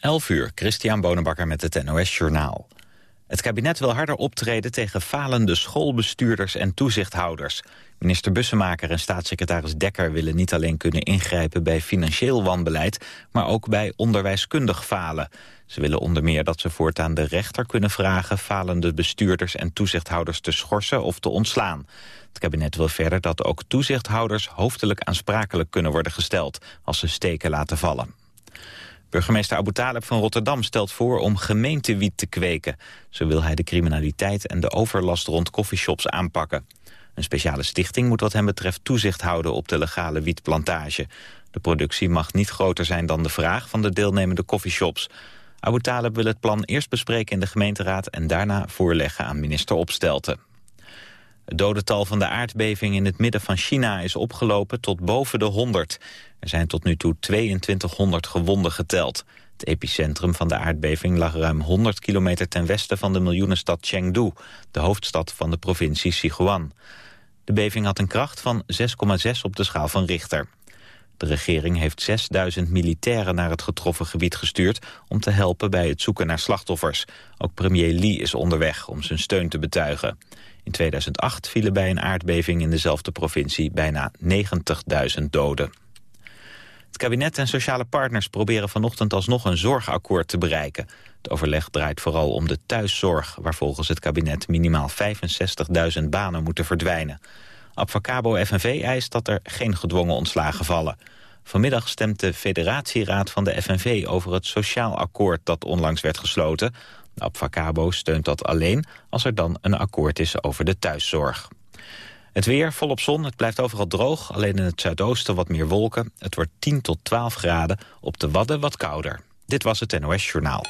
11 uur, Christian Bonenbakker met het NOS Journaal. Het kabinet wil harder optreden tegen falende schoolbestuurders en toezichthouders. Minister Bussemaker en staatssecretaris Dekker willen niet alleen kunnen ingrijpen bij financieel wanbeleid, maar ook bij onderwijskundig falen. Ze willen onder meer dat ze voortaan de rechter kunnen vragen falende bestuurders en toezichthouders te schorsen of te ontslaan. Het kabinet wil verder dat ook toezichthouders hoofdelijk aansprakelijk kunnen worden gesteld als ze steken laten vallen. Burgemeester Abu Taleb van Rotterdam stelt voor om gemeentewiet te kweken. Zo wil hij de criminaliteit en de overlast rond coffeeshops aanpakken. Een speciale stichting moet wat hem betreft toezicht houden op de legale wietplantage. De productie mag niet groter zijn dan de vraag van de deelnemende coffeeshops. Abu Taleb wil het plan eerst bespreken in de gemeenteraad... en daarna voorleggen aan minister Opstelten. Het dodental van de aardbeving in het midden van China is opgelopen tot boven de 100. Er zijn tot nu toe 2200 gewonden geteld. Het epicentrum van de aardbeving lag ruim 100 kilometer ten westen van de miljoenenstad Chengdu, de hoofdstad van de provincie Sichuan. De beving had een kracht van 6,6 op de schaal van Richter. De regering heeft 6000 militairen naar het getroffen gebied gestuurd... om te helpen bij het zoeken naar slachtoffers. Ook premier Li is onderweg om zijn steun te betuigen. In 2008 vielen bij een aardbeving in dezelfde provincie bijna 90.000 doden. Het kabinet en sociale partners proberen vanochtend alsnog een zorgakkoord te bereiken. Het overleg draait vooral om de thuiszorg, waar volgens het kabinet minimaal 65.000 banen moeten verdwijnen. Abfacabo FNV eist dat er geen gedwongen ontslagen vallen. Vanmiddag stemt de federatieraad van de FNV over het sociaal akkoord dat onlangs werd gesloten. Abfacabo steunt dat alleen als er dan een akkoord is over de thuiszorg. Het weer volop zon, het blijft overal droog. Alleen in het zuidoosten wat meer wolken. Het wordt 10 tot 12 graden, op de Wadden wat kouder. Dit was het NOS Journaal.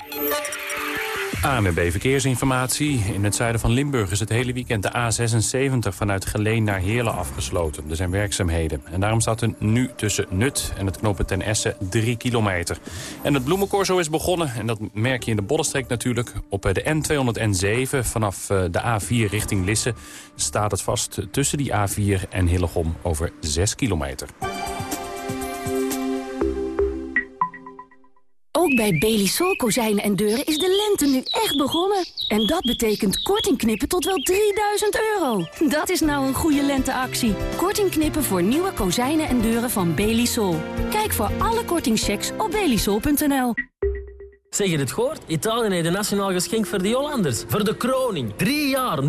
ANB Verkeersinformatie. In het zuiden van Limburg is het hele weekend de A76 vanuit Geleen naar Heerlen afgesloten. Er zijn werkzaamheden. En daarom staat er nu tussen Nut en het knooppunt ten Essen 3 kilometer. En het bloemencorso is begonnen. En dat merk je in de Bollenstreek natuurlijk. Op de N207 vanaf eh, de A4 richting Lisse staat het vast tussen die A4 en Hillegom over 6 kilometer. Ook bij Belisol kozijnen en deuren is de lente nu echt begonnen. En dat betekent korting knippen tot wel 3000 euro. Dat is nou een goede lenteactie. Korting knippen voor nieuwe kozijnen en deuren van Belisol. Kijk voor alle kortingchecks op belisol.nl. Zeg je het gehoord? Italië heeft een nationaal geschenk voor de Hollanders. Voor de kroning. Drie jaar 0%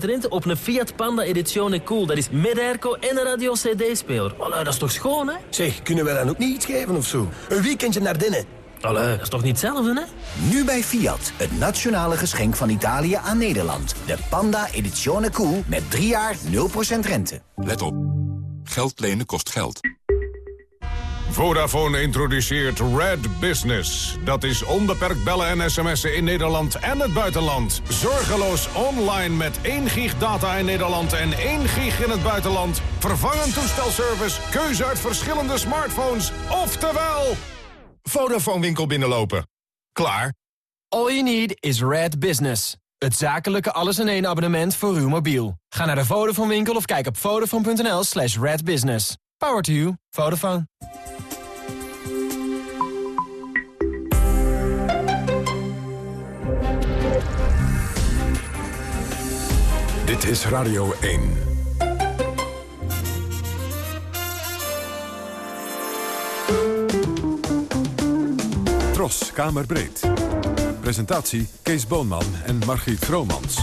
rente op een Fiat Panda Edizione Cool. Dat is met airco en een radio-cd-speler. dat is toch schoon, hè? Zeg, kunnen we dan ook niet iets geven of zo? Een weekendje naar binnen. Allee, dat is toch niet hetzelfde, hè? Nu bij Fiat, het nationale geschenk van Italië aan Nederland. De Panda Edizione Cool met 3 jaar 0% rente. Let op. Geld lenen kost geld. Vodafone introduceert Red Business. Dat is onbeperkt bellen en sms'en in Nederland en het buitenland. Zorgeloos online met 1 gig data in Nederland en 1 gig in het buitenland. Vervangend toestelservice, keuze uit verschillende smartphones. Oftewel... Vodafone winkel binnenlopen. Klaar. All you need is Red Business. Het zakelijke alles-in-één abonnement voor uw mobiel. Ga naar de Vodafone winkel of kijk op vodafone.nl slash redbusiness. Power to you. Vodafone. Dit is Radio 1. Kamerbreed. Presentatie Kees Boonman en Margriet Vromans.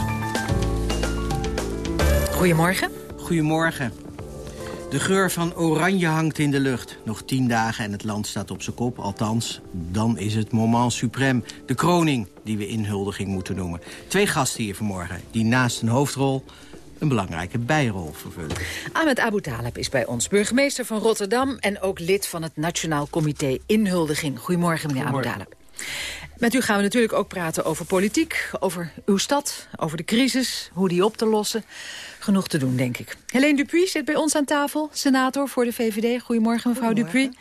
Goedemorgen. Goedemorgen. De geur van oranje hangt in de lucht. Nog tien dagen en het land staat op zijn kop. Althans, dan is het moment suprême. De kroning, die we inhuldiging moeten noemen. Twee gasten hier vanmorgen, die naast een hoofdrol een belangrijke bijrol vervullen. Ahmed Abu Talib is bij ons, burgemeester van Rotterdam... en ook lid van het Nationaal Comité Inhuldiging. Goedemorgen, meneer Abu Talib. Met u gaan we natuurlijk ook praten over politiek, over uw stad, over de crisis, hoe die op te lossen. Genoeg te doen, denk ik. Helene Dupuy zit bij ons aan tafel, senator voor de VVD. Goedemorgen, mevrouw Dupuy.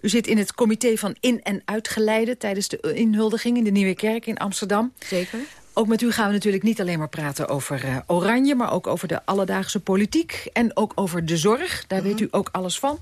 U zit in het comité van in- en uitgeleide tijdens de inhuldiging in de Nieuwe Kerk in Amsterdam. Zeker. Ook met u gaan we natuurlijk niet alleen maar praten over uh, Oranje... maar ook over de alledaagse politiek en ook over de zorg. Daar weet u ook alles van.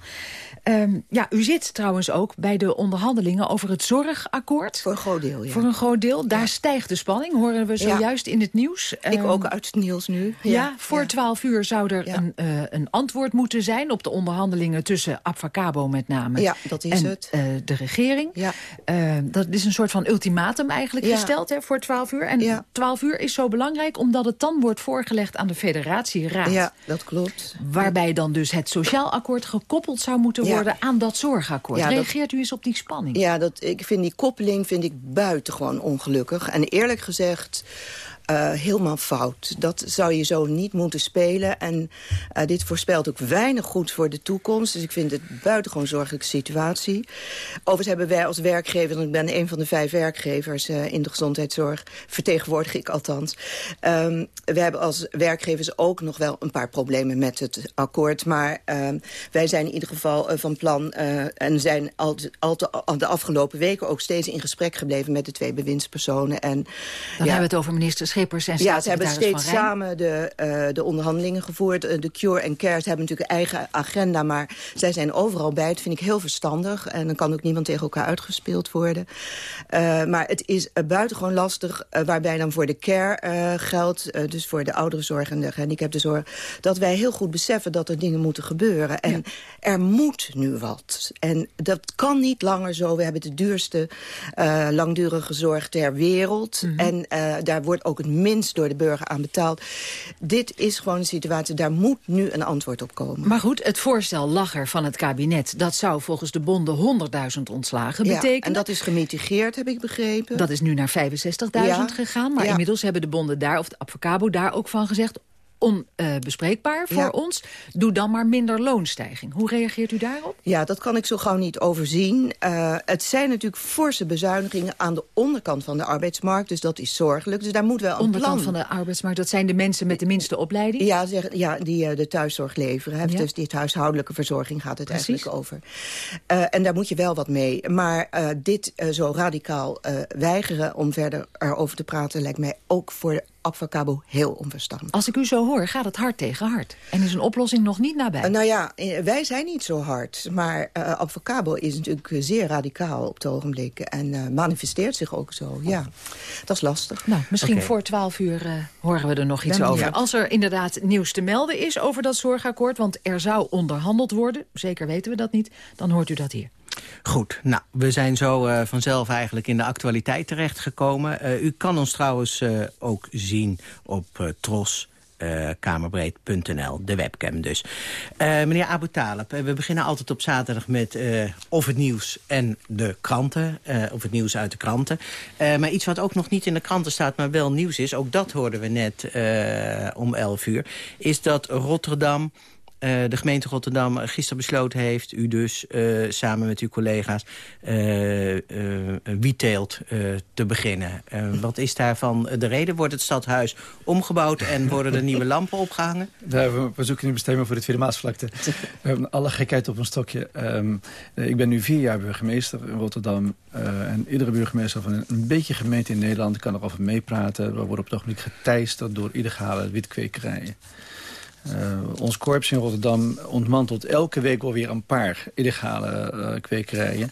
Um, ja, u zit trouwens ook bij de onderhandelingen over het zorgakkoord. Voor een groot deel, ja. Voor een groot deel. Daar stijgt de spanning, horen we zojuist ja. in het nieuws. Ik um, ook uit het nieuws nu. Ja, ja voor twaalf uur zou er een, uh, een antwoord moeten zijn... op de onderhandelingen tussen Abfacabo met name... Ja, dat is en, het. Uh, de regering. Ja. Uh, dat is een soort van ultimatum eigenlijk gesteld hè, voor twaalf uur. En twaalf uur is zo belangrijk omdat het dan wordt voorgelegd aan de federatieraad. Ja, dat klopt. Waarbij dan dus het sociaal akkoord gekoppeld zou moeten worden aan dat zorgakkoord. Ja, Reageert dat, u eens op die spanning? Ja, dat, ik vind die koppeling vind ik buitengewoon ongelukkig. En eerlijk gezegd... Uh, helemaal fout. Dat zou je zo niet moeten spelen. En uh, dit voorspelt ook weinig goed voor de toekomst. Dus ik vind het buitengewoon zorgelijke situatie. Overigens hebben wij als werkgever... en ik ben een van de vijf werkgevers uh, in de gezondheidszorg... vertegenwoordig ik althans. Um, we hebben als werkgevers ook nog wel een paar problemen met het akkoord. Maar um, wij zijn in ieder geval van plan... en zijn al, al, te, al, de afgelopen weken ook steeds in gesprek gebleven... met de twee bewindspersonen. En, Dan ja, hebben we het over minister Schippers en Ja, ze hebben steeds samen de, uh, de onderhandelingen gevoerd. Uh, de Cure en Care hebben natuurlijk een eigen agenda... maar zij zijn overal bij. Dat vind ik heel verstandig. En dan kan ook niemand tegen elkaar uitgespeeld worden. Uh, maar het is buitengewoon lastig... waarbij dan voor de care geldt... dus voor de ouderenzorg en de gehandicaptenzorg... dat wij heel goed beseffen dat er dingen moeten gebeuren. En ja. er moet nu wat. En dat kan niet langer zo. We hebben de duurste langdurige zorg ter wereld. Mm -hmm. En daar wordt ook het minst door de burger aan betaald. Dit is gewoon een situatie, daar moet nu een antwoord op komen. Maar goed, het voorstel lag er van het kabinet. Dat zou volgens de bonden 100.000 ontslagen ja, betekenen. en dat is gemitigeerd, heb ik begrepen. Dat is nu naar 65.000 ja. gegaan. Maar ja. inmiddels hebben de bonden daar, of de Advocabo daar ook van gezegd onbespreekbaar uh, voor ja. ons. Doe dan maar minder loonstijging. Hoe reageert u daarop? Ja, dat kan ik zo gauw niet overzien. Uh, het zijn natuurlijk forse bezuinigingen aan de onderkant van de arbeidsmarkt. Dus dat is zorgelijk. Dus daar moet wel een onderkant plan. van de arbeidsmarkt, dat zijn de mensen met de minste opleiding? Ja, zeg, ja die uh, de thuiszorg leveren. Ja. Dus dit huishoudelijke verzorging gaat het Precies. eigenlijk over. en daar moet je wel wat mee. Maar dit zo radicaal weigeren om verder erover te praten... lijkt mij ook voor de Abfacabo heel onverstandig. Als ik u zo hoor, gaat het hard tegen hard. En is een oplossing nog niet nabij? Uh, nou ja, wij zijn niet zo hard. Maar uh, Abfacabo is natuurlijk zeer radicaal op het ogenblik. En uh, manifesteert zich ook zo, ja. Dat is lastig. Nou, misschien okay. voor twaalf uur horen we er nog iets ben over. Ja. Als er inderdaad nieuws te melden is over dat zorgakkoord... want er zou onderhandeld worden, zeker weten we dat niet... dan hoort u dat hier. Goed, nou, we zijn zo uh, vanzelf eigenlijk in de actualiteit terechtgekomen. Uh, u kan ons trouwens uh, ook zien op Tros. Kamerbreed.nl, de webcam dus. meneer Abu Talib, we beginnen altijd op zaterdag met of het nieuws en de kranten. of het nieuws uit de kranten. maar iets wat ook nog niet in de kranten staat, maar wel nieuws is... ook dat hoorden we net om 11 uur... is dat Rotterdam uh, de gemeente Rotterdam gisteren besloten heeft... u dus uh, samen met uw collega's uh, te beginnen. wat is daarvan de reden? Wordt het stadhuis omgebouwd en worden er nieuwe lampen opgehangen? we, we zoeken een bestemming voor de Tweede Maasvlakte. we hebben alle gekheid op een stokje. Um, ik ben nu vier jaar burgemeester in Rotterdam. en iedere burgemeester van een, een, beetje gemeente in Nederland kan erover meepraten. We worden op het ogenblik geteisterd door illegale witkwekerijen. Uh, ons korps in Rotterdam ontmantelt elke week wel weer een paar illegale uh, kwekerijen.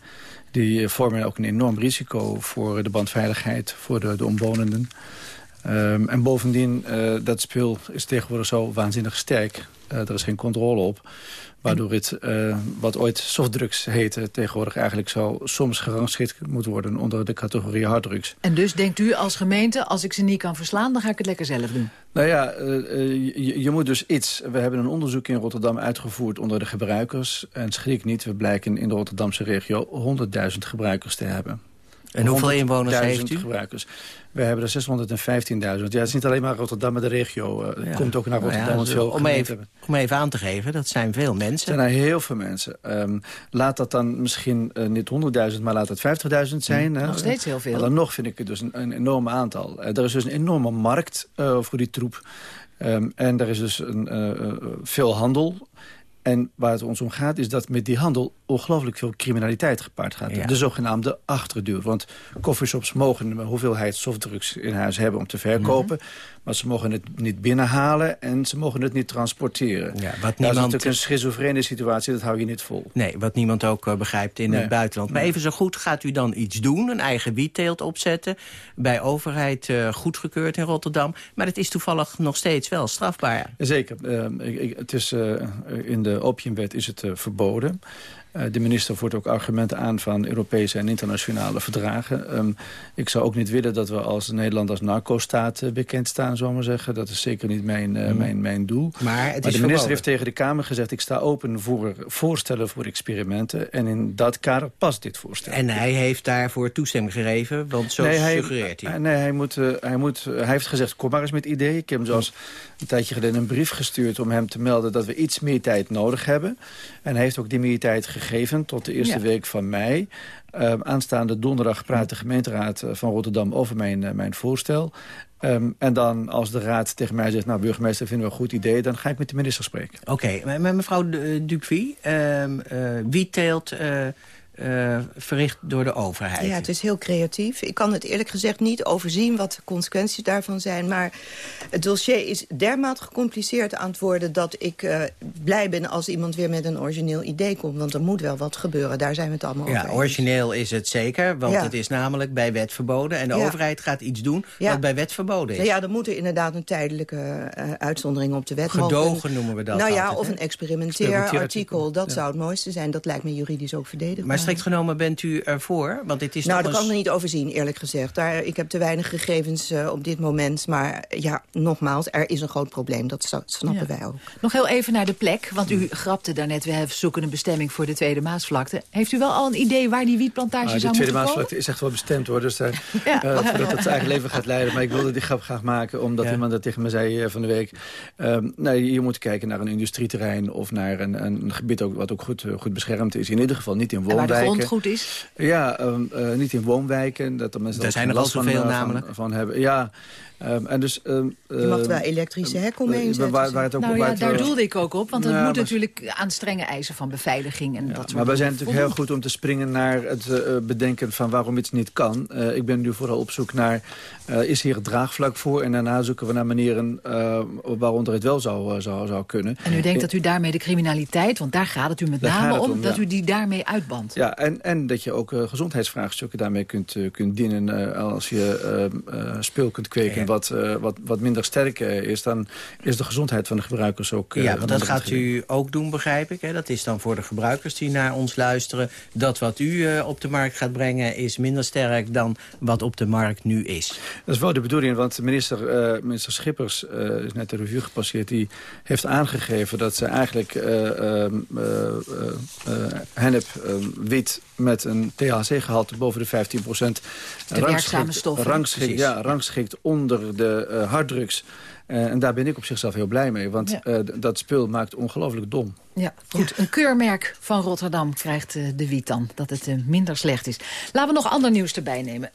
Die vormen ook een enorm risico voor de bandveiligheid, voor de, de omwonenden. Um, en bovendien, uh, dat spul is tegenwoordig zo waanzinnig sterk. er is geen controle op. Waardoor het, uh, wat ooit softdrugs heette... tegenwoordig eigenlijk zo soms gerangschikt moet worden... onder de categorie harddrugs. En dus denkt u als gemeente, als ik ze niet kan verslaan... dan ga ik het lekker zelf doen? Nou ja, uh, je, je, moet dus iets. We hebben een onderzoek in Rotterdam uitgevoerd onder de gebruikers. En schrik niet, we blijken in de Rotterdamse regio... 100.000 gebruikers te hebben. En hoeveel inwoners heeft u? gebruikers. We hebben er 615.000. Ja, het is niet alleen maar Rotterdam, maar de regio uh, ja. komt ook naar Rotterdam. Nou ja, veel om, even, om even aan te geven, dat zijn veel mensen. Er zijn heel veel mensen. Um, laat dat dan misschien uh, niet 100.000, maar laat het 50.000 zijn. Mm, nog steeds heel veel. Maar dan nog vind ik het dus een, een enorm aantal. Uh, er is dus een enorme markt voor die troep. Um, en er is dus een, veel handel. En waar het ons om gaat is dat met die handel ongelooflijk veel criminaliteit gepaard gaat. De zogenaamde achterduur. Want coffeeshops mogen een hoeveelheid softdrugs in huis hebben om te verkopen. Mhm. Maar ze mogen het niet binnenhalen en ze mogen het niet transporteren. Ja, wat niemand... Dat is natuurlijk een schizofrene situatie, dat hou je niet vol. Nee, wat niemand ook uh, begrijpt in het buitenland. Maar even zo goed, gaat u dan iets doen, een eigen wietteelt opzetten... bij overheid uh, goedgekeurd in Rotterdam. Maar het is toevallig nog steeds wel strafbaar. Zeker. Uh, ik, het is, in de opiumwet is het verboden. Eh, de minister voert ook argumenten aan van Europese en internationale verdragen. Ehm, ik zou ook niet willen dat we als Nederland als narco-staat uh, bekend staan, zullen maar zeggen. Dat is zeker niet mijn, uh, mijn, mijn doel. Maar, het is de minister heeft tegen de Kamer gezegd... ik sta open voor voorstellen voor experimenten. En in dat kader past dit voorstel. En hij heeft daarvoor toestemming gegeven, want zo nee, suggereert hij. Nee, hij, moet, hij, moet, hij heeft gezegd, kom maar eens met ideeën. Ik heb hem zoals een tijdje geleden een brief gestuurd... om hem te melden dat we iets meer tijd nodig hebben. En hij heeft ook die meer tijd gegeven gegeven tot de eerste week van mei. Um, aanstaande donderdag praat de gemeenteraad eh, van Rotterdam over mijn, uh, mijn voorstel. Um, en dan als de raad tegen mij zegt... nou, burgemeester, vinden we een goed idee... dan ga ik met de minister spreken. Oké, okay, mevrouw Dupuy, um, uh, wie teelt uh, verricht door de overheid. Ja, het is heel creatief. Ik kan het eerlijk gezegd niet overzien wat de consequenties daarvan zijn. Maar het dossier is dermate gecompliceerd aan het worden... dat ik uh, blij ben als iemand weer met een origineel idee komt. Want er moet wel wat gebeuren, daar zijn we het allemaal ja, over Ja, origineel is het zeker, want het is namelijk bij wet verboden. En de overheid gaat iets doen wat bij wet verboden is. Nou ja, er moet er inderdaad een tijdelijke uh, uitzondering op de wet Gedogen noemen we dat Nou ja, of een experimenteer artikel. Dat zou het mooiste zijn. Dat lijkt me juridisch ook verdedigbaar strikt genomen bent u ervoor? Want dit is nou, dat kan ik niet overzien, eerlijk gezegd. Daar, ik heb te weinig gegevens uh, op dit moment. Maar ja, nogmaals, er is een groot probleem. Dat snappen wij ook. Nog heel even naar de plek. Want u grapte daarnet, we zoeken een bestemming voor de Tweede Maasvlakte. Heeft u wel al een idee waar die wietplantage ah, zou moeten komen? De Tweede Maasvlakte is echt wel bestemd hoor. Dus daar, ja. uh, voordat het zijn eigen leven gaat leiden. Maar ik wilde die grap graag maken. Omdat iemand dat tegen me zei uh, van de week. Um, nee, je moet kijken naar een industrieterrein. Of naar een, een gebied ook, wat ook goed, goed beschermd is. In ieder geval niet in woonwijken goed is? Ja, um, uh, niet in woonwijken. Dat de mensen Daar zijn er al zoveel van, namelijk. Van, van hebben. Ja, Um, en dus, um, je mag wel elektrische hek omheen zetten. Waar, waar het ook nou ja, daar doelde ik ook op. Want het moet natuurlijk aan strenge eisen van beveiliging. En ja, dat soort maar wij zijn natuurlijk heel goed om te springen naar het uh, bedenken van waarom iets niet kan. Uh, ik ben nu vooral op zoek naar, uh, is hier het draagvlak voor? En daarna zoeken we naar manieren waaronder het wel zou, zou, zou kunnen. En u denkt dat u daarmee de criminaliteit, want daar gaat het u met name om, om, dat u die daarmee uitbandt. Ja, en, en dat je ook gezondheidsvraagstukken daarmee kunt, kunt dienen als je speel kunt kweken wat, uh, wat, wat minder sterk uh, is... dan is de gezondheid van de gebruikers ook... Uh, ja, want dat gaat u ook doen, begrijp ik. Hè? Dat is dan voor de gebruikers die naar ons luisteren. Dat wat u op de markt gaat brengen is minder sterk... dan wat op de markt nu is. Dat is wel de bedoeling, want minister, minister Schippers... is net de revue gepasseerd, die heeft aangegeven... dat ze eigenlijk ehm, hennep, ehm, wit met een THC-gehalte boven de 15 procent... Rangschikt, ja, rangschikt onder de uh, harddrugs. Uh, en daar ben ik op zichzelf heel blij mee. Want ja. uh, dat spul maakt ongelooflijk dom. Ja, goed. Een keurmerk van Rotterdam krijgt de wiet dan. Dat het minder slecht is. Laten we nog ander nieuws erbij nemen.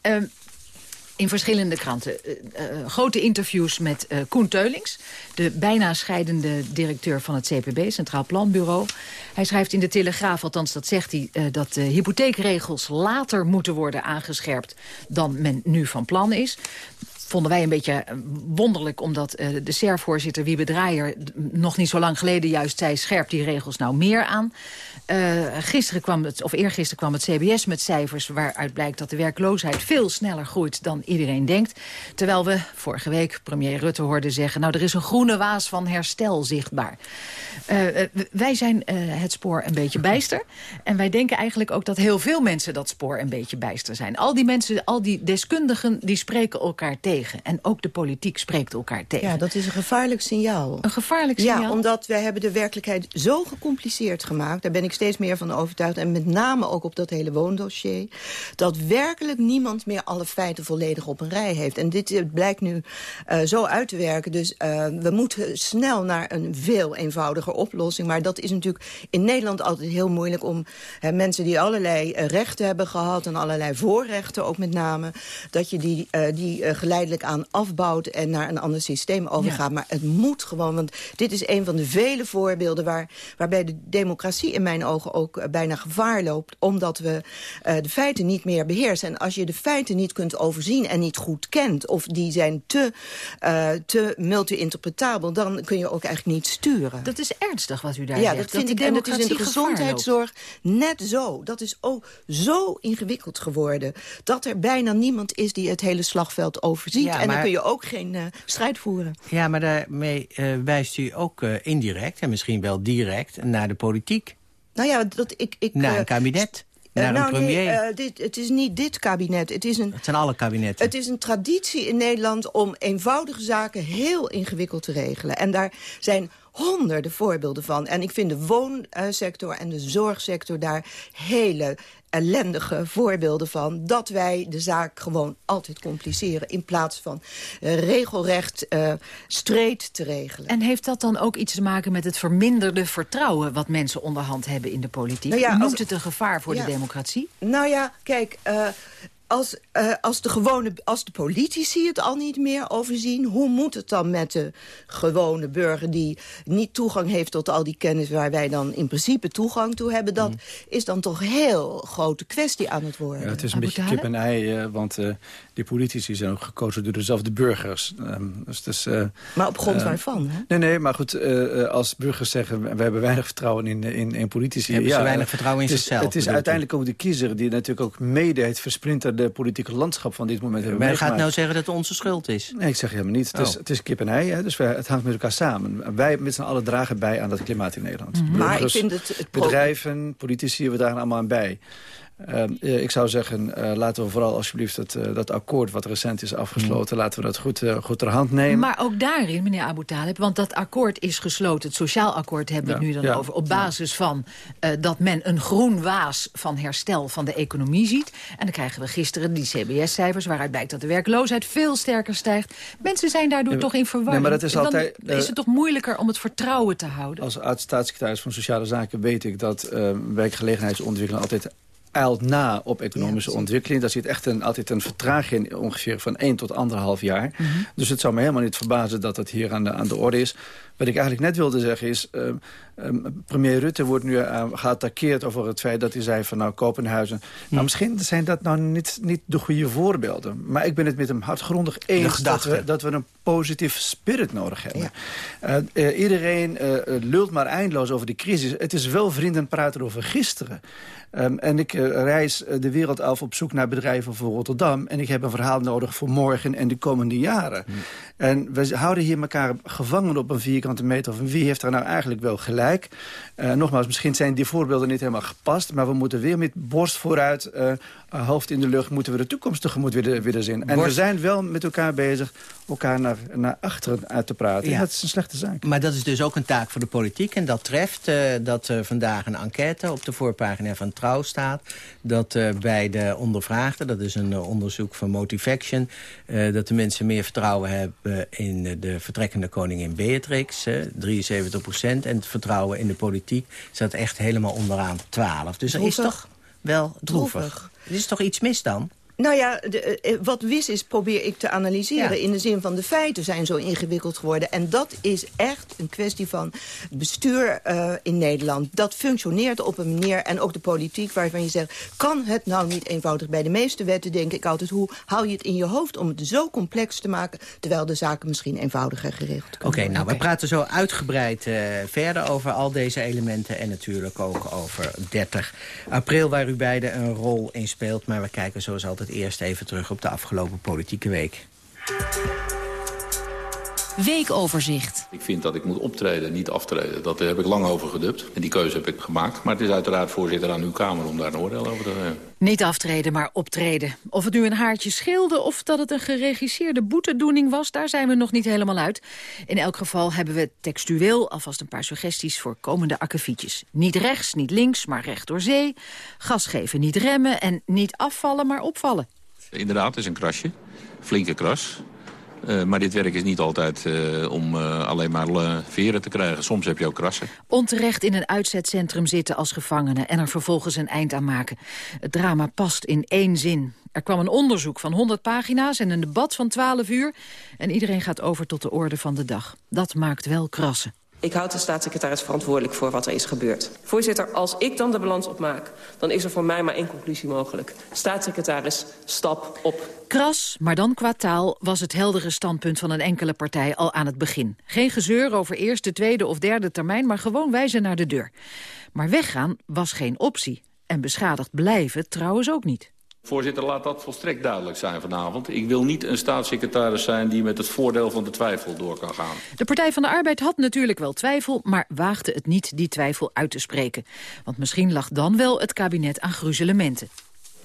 In verschillende kranten. Uh, uh, grote interviews met uh, Koen Teulings. De bijna scheidende directeur van het CPB, Centraal Planbureau. Hij schrijft in de Telegraaf, althans dat zegt hij... dat de hypotheekregels later moeten worden aangescherpt... dan men nu van plan is vonden wij een beetje eh, wonderlijk... omdat uh, de SER-voorzitter Wiebe Draaier nog niet zo lang geleden juist zei... scherp die regels nou meer aan. Uh, gisteren kwam het, of eergisteren kwam het CBS met cijfers... waaruit blijkt dat de werkloosheid veel sneller groeit dan iedereen denkt. Terwijl we vorige week premier Rutte hoorden zeggen... nou, er is een groene waas van herstel zichtbaar. Wij zijn het spoor een beetje bijster. En wij denken eigenlijk ook dat heel veel mensen dat spoor een beetje bijster zijn. Al die mensen, al die deskundigen, die spreken elkaar tegen. En ook de politiek spreekt elkaar tegen. Ja, dat is een gevaarlijk signaal. Een gevaarlijk signaal? Ja, omdat wij hebben de werkelijkheid zo gecompliceerd gemaakt. Daar ben ik steeds meer van overtuigd. En met name ook op dat hele woondossier. Dat werkelijk niemand meer alle feiten volledig op een rij heeft. En dit eh, blijkt nu uh, zo uit te werken. Dus uh, we moeten snel naar een veel eenvoudiger oplossing. Maar dat is natuurlijk in Nederland altijd heel moeilijk om mensen die allerlei rechten hebben gehad... en allerlei voorrechten ook met name, dat je die, die gelijk geleidelijk aan afbouwt... en naar een ander systeem overgaat. Maar het moet gewoon, want dit is een van de vele voorbeelden... Waar, waarbij de democratie in mijn ogen ook eh, bijna gevaar loopt... omdat we uh, de feiten niet meer beheersen. En als je de feiten niet kunt overzien en niet goed kent... of die zijn te, uh, te multi-interpretabel... dan kun je ook eigenlijk niet sturen. Dat is ernstig wat u daar ja, zegt. Dat vind ik, en dat is in de gezondheidszorg net zo. Dat is ook zo ingewikkeld geworden... dat er bijna niemand is die het hele slagveld overziet. Ja, en dan kun je ook geen uh, strijd voeren. Ja, maar daarmee uh, wijst u ook uh, indirect... en misschien wel direct naar de politiek. Nou ja, dat ik... ik naar een kabinet. Naar nou, een premier. Nee, dit, het is niet dit kabinet. Het, is een, het zijn alle kabinetten. Het is een traditie in Nederland om eenvoudige zaken heel ingewikkeld te regelen. En daar zijn honderden voorbeelden van. En ik vind de woonsector en de zorgsector daar hele ellendige voorbeelden van... dat wij de zaak gewoon altijd compliceren... in plaats van uh, regelrecht uh, streed te regelen. En heeft dat dan ook iets te maken met het verminderde vertrouwen... wat mensen onderhand hebben in de politiek? Nou ja, Noemt als, het een gevaar voor ja, de democratie? Nou ja, kijk... Uh, als, uh, als, de gewone, als de politici het al niet meer overzien... hoe moet het dan met de gewone burger... die niet toegang heeft tot al die kennis... waar wij dan in principe toegang toe hebben... dat mm. is dan toch een heel grote kwestie aan het worden. Ja, het is een beetje kip en ei, uh, want uh, die politici zijn ook gekozen door dezelfde burgers. Um, dus, dus, maar op grond waarvan? Hè? Nee, nee, maar goed, als burgers zeggen... we hebben weinig vertrouwen in, in, in politici. Hebben ja, ze weinig vertrouwen in het zichzelf? Het is uiteindelijk ook de kiezer die natuurlijk ook mede het politieke landschap van dit moment hebben Maar je gaat nou zeggen dat het onze schuld is? Nee, ik zeg helemaal niet. Het, oh. is, het is kip en ei, hè, dus wij, het hangt met elkaar samen. Wij met z'n allen dragen bij aan dat klimaat in Nederland. Mm -hmm. maar ik vind het, het bedrijven, politici, we dragen allemaal aan bij. Uh, ik zou zeggen, uh, laten we vooral alsjeblieft het, uh, dat akkoord wat recent is afgesloten... Mm. laten we dat goed, goed ter hand nemen. Maar ook daarin, meneer Abu Talib, want dat akkoord is gesloten... het sociaal akkoord hebben we ja, het nu dan ja, over... op basis ja. van dat men een groen waas van herstel van de economie ziet. En dan krijgen we gisteren die CBS-cijfers... waaruit blijkt dat de werkloosheid veel sterker stijgt. Mensen zijn daardoor toch in verwarring. Nee, maar dat is, altijd, dan is het toch moeilijker om het vertrouwen te houden? Als oud-staatssecretaris van Sociale Zaken weet ik dat werkgelegenheidsontwikkeling altijd eilt na op economische ja, ontwikkeling. Daar zit echt een, altijd een vertraging in ongeveer van 1 tot anderhalf jaar. Mm -hmm. Dus het zou me helemaal niet verbazen dat dat hier aan de, aan de orde is. Wat ik eigenlijk net wilde zeggen is... Uh, um, premier Rutte wordt nu uh, geattaqueerd over het feit dat hij zei van nou Kopenhuizen. Hm. Nou misschien zijn dat nou niet, niet de goede voorbeelden. Maar ik ben het met hem hardgrondig eens dat we, dat we een positief spirit nodig hebben. Ja. Uh, iedereen lult maar eindeloos over de crisis. Het is wel vrienden praten over gisteren. Um, en ik reis de wereld af op zoek naar bedrijven voor Rotterdam. En ik heb een verhaal nodig voor morgen en de komende jaren. Mm. En we houden hier elkaar gevangen op een vierkante wie heeft er nou eigenlijk wel gelijk? Uh, nogmaals, misschien zijn die voorbeelden niet helemaal gepast. Maar we moeten weer met borst vooruit, uh, hoofd in de lucht... moeten we de toekomst tegemoet willen, willen zien. En we zijn wel met elkaar bezig elkaar naar, naar achteren uit te praten. Ja. Dat is een slechte zaak. Maar dat is dus ook een taak voor de politiek. En dat treft uh, dat er vandaag een enquête op de voorpagina van Trouw staat. Dat uh, bij de ondervraagden, dat is een onderzoek van Motivaction... dat de mensen meer vertrouwen hebben in de vertrekkende koningin Beatrix. 73 procent. En het vertrouwen in de politiek staat echt helemaal onderaan 12. Dus er is toch wel droevig. Er is toch iets mis dan? Nou ja, de, wat wis is, probeer ik te analyseren. Ja. In de zin van de feiten zijn zo ingewikkeld geworden. En dat is echt een kwestie van bestuur uh, in Nederland. Dat functioneert op een manier, en ook de politiek, waarvan je zegt... kan het nou niet eenvoudig? Bij de meeste wetten denk ik altijd... hoe hou je het in je hoofd om het zo complex te maken... terwijl de zaken misschien eenvoudiger geregeld kunnen Oké, okay, nou, okay. we praten zo uitgebreid uh, verder over al deze elementen... en natuurlijk ook over 30 april, waar u beiden een rol in speelt. Maar we kijken zoals altijd eerst even terug op de afgelopen politieke week. Weekoverzicht. Ik vind dat ik moet optreden, niet aftreden. Dat heb ik lang over gedubt. En die keuze heb ik gemaakt. Maar het is uiteraard, voorzitter, aan uw Kamer om daar een oordeel over te geven. Niet aftreden, maar optreden. Of het nu een haartje scheelde of dat het een geregisseerde boetedoening was... daar zijn we nog niet helemaal uit. In elk geval hebben we textueel alvast een paar suggesties... voor komende akkefietjes. Niet rechts, niet links, maar recht door zee. Gas geven, niet remmen en niet afvallen, maar opvallen. Inderdaad, het is een krasje. Flinke kras. Uh, maar dit werk is niet altijd uh, om uh, alleen maar veren te krijgen. Soms heb je ook krassen. Onterecht in een uitzetcentrum zitten als gevangene... en er vervolgens een eind aan maken. Het drama past in één zin. Er kwam een onderzoek van 100 pagina's en een debat van 12 uur. En iedereen gaat over tot de orde van de dag. Dat maakt wel krassen. Ik houd de staatssecretaris verantwoordelijk voor wat er is gebeurd. Voorzitter, als ik dan de balans opmaak, dan is er voor mij maar één conclusie mogelijk. Staatssecretaris, stap op. Kras, maar dan qua taal, was het heldere standpunt van een enkele partij al aan het begin. Geen gezeur over eerste, tweede of derde termijn, maar gewoon wijzen naar de deur. Maar weggaan was geen optie. En beschadigd blijven trouwens ook niet. Voorzitter, laat dat volstrekt duidelijk zijn vanavond. Ik wil niet een staatssecretaris zijn die met het voordeel van de twijfel door kan gaan. De Partij van de Arbeid had natuurlijk wel twijfel... maar waagde het niet die twijfel uit te spreken. Want misschien lag dan wel het kabinet aan gruzelementen.